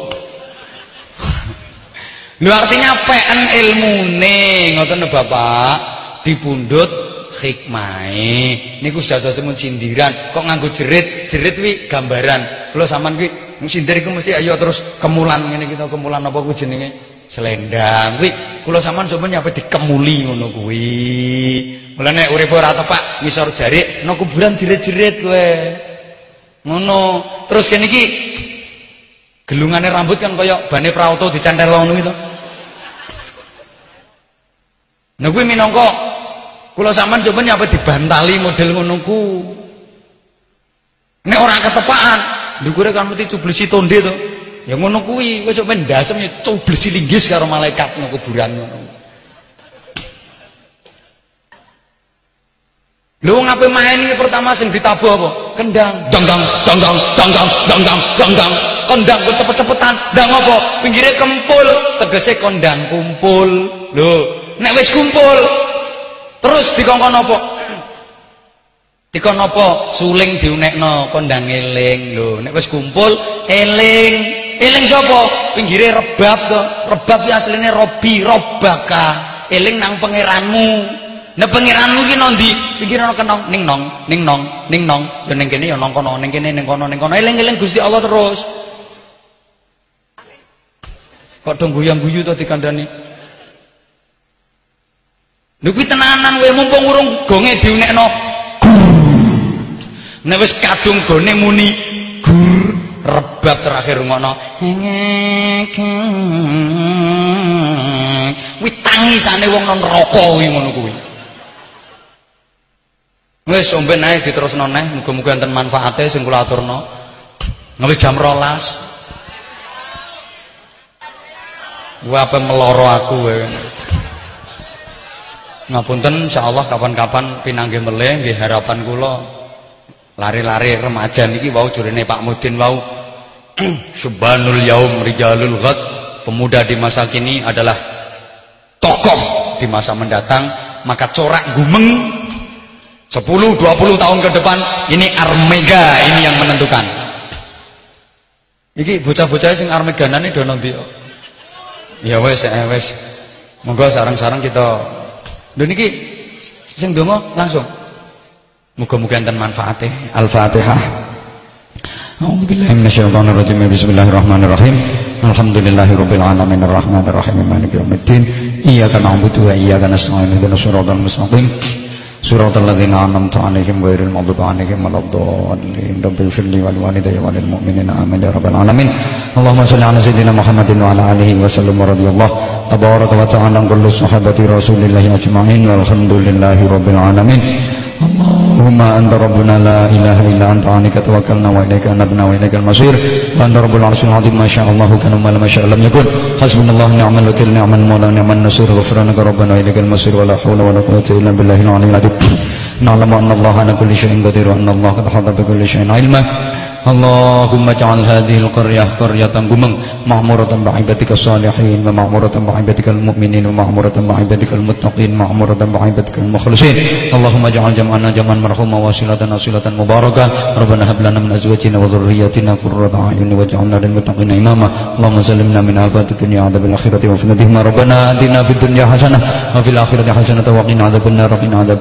Lho artinya PN ilmune ngoten Bapak, dipundhut hikmahe. Niku jasa semun sindiran, kok nganggo jerit, jerit kuwi gambaran. Lho sampean kuwi sindir iku mesti ayo terus kemulan ngene kita kemulan apa kuwi jenenge? selendang kuwi kula sampean sampeyan nyapa dikemuli ngono kuwi mulane urip ora tepak ngisor jarik no kuburan jerit-jerit kowe ngono terus kene iki gelungane rambut kan kaya bane prauto dicantel ngono itu nah kuwi minangka kula sampean sampeyan nyapa dibantali model ngono ku nek ora ketepaan ndukure kan mesti cublisi tonde to Ya ngono kuwi, wis sok mendasem ya cublesi linggis karo malaikat nang kuburan ngono. Lho wong ape main iki pertama sing ditabuh apa? Kendang, dangdang, dangdang, dangdang, dangdang, dangdang. Kondang kok cepet-cepetan. Ndang apa? Pinggire kempul, tegese kondang kumpul. Lho, nek wis kumpul terus dikongkon apa? Dikon apa? Suling diunekno kondang eling. Lho, nek wis kumpul eling. Eling sapa? Pinggire rebab to. Rebab ya asline robi, robaka. Eling nang pangeranmu. Nek pangeranmu ki nondi? Pinggire ana kenong ning nong, ning nong, ning nong. Ya ning kene ya nang kono, ning kene ning kono, ning kono. Eling-eling Gusti Allah terus. Kok dong guyang-guyu to dikandani? Lho kuwi tenanan kowe mumpung urung gonge diunekno. Nek wis kadung gone muni gur rebab terakhir ngono. Kuwi tangisane wong nang neraka kuwi ngono kuwi. Wis omben ae diterusno neh, muga-muga enten manfaate sing kula aturno. Ngelis jam 12. Gua apa meloro aku kowe. Ngapunten insyaallah kapan-kapan pinanggih meleh nggih harapan kula lari-lari remaja niki wau jurine Pak Mudin wau Subhanul Yaum Rijalul Ghad pemuda di masa kini adalah tokoh di masa mendatang maka corak gumeng 10 20 tahun ke depan ini Armega ini yang menentukan. Iki bocah-bocah sing Armeganane do nang? Ya wes ya wes. Monggo sarang-sarang kita Lho niki sing donga langsung. Muga-muga enten manfaate. Al-Fatihah. Minasyaitonir rajim. Bismillahirrahmanirrahim. Alamin maliki na'budu wa nasta'in. Mustaqim صراط الذين أنعمت عليهم غير المغضوب عليهم ولا الضالين رب اغفر لي ولوالدي وللمؤمنين آمين يا رب العالمين اللهم صل على سيدنا محمد وعلى آله وسلم ورضي الله تبارك وتعالى عن كل صحابة رسول الله أجمعين والحمد لله رب العالمين Allahumma anta rabbuna la ilaha illa anta anika tawakkalna wa ilaika anabna wa ilaika al-masir Wa anta rabbul arsul azim ma sya'allahu kanuma lama sya'alam yakun. Hasbunallah ni'mal wakil ni'mal maula ni'mal nasir. Ghufranaka rabbana wa ilaika al-masir Wa la hawla wa la quwata illa billahi al-aliyyil azim. Na'lamu anna Allah ala kulli syai'in qadir wa anna Allah qad hadha bi kulli syai'in ilma. اللهم اجعل هذه القرية قرية قمم معمورة بعبادك الصالحين ومعمورة بعبادك المؤمنين ومعمورة بعبادك المتقين معمورة بعبادك المخلصين اللهم اجعل جمعنا جمعا مرحوما وصلة صلة مباركة ربنا هب لنا من أزواجنا وذرياتنا قرة أعين واجعلنا للمتقين إماما اللهم سلمنا من آفات الدنيا عذاب الآخرة وفتنتهما ربنا آتنا في الدنيا حسنة وفي الآخرة حسنة وقنا عذاب النار وقنا عذاب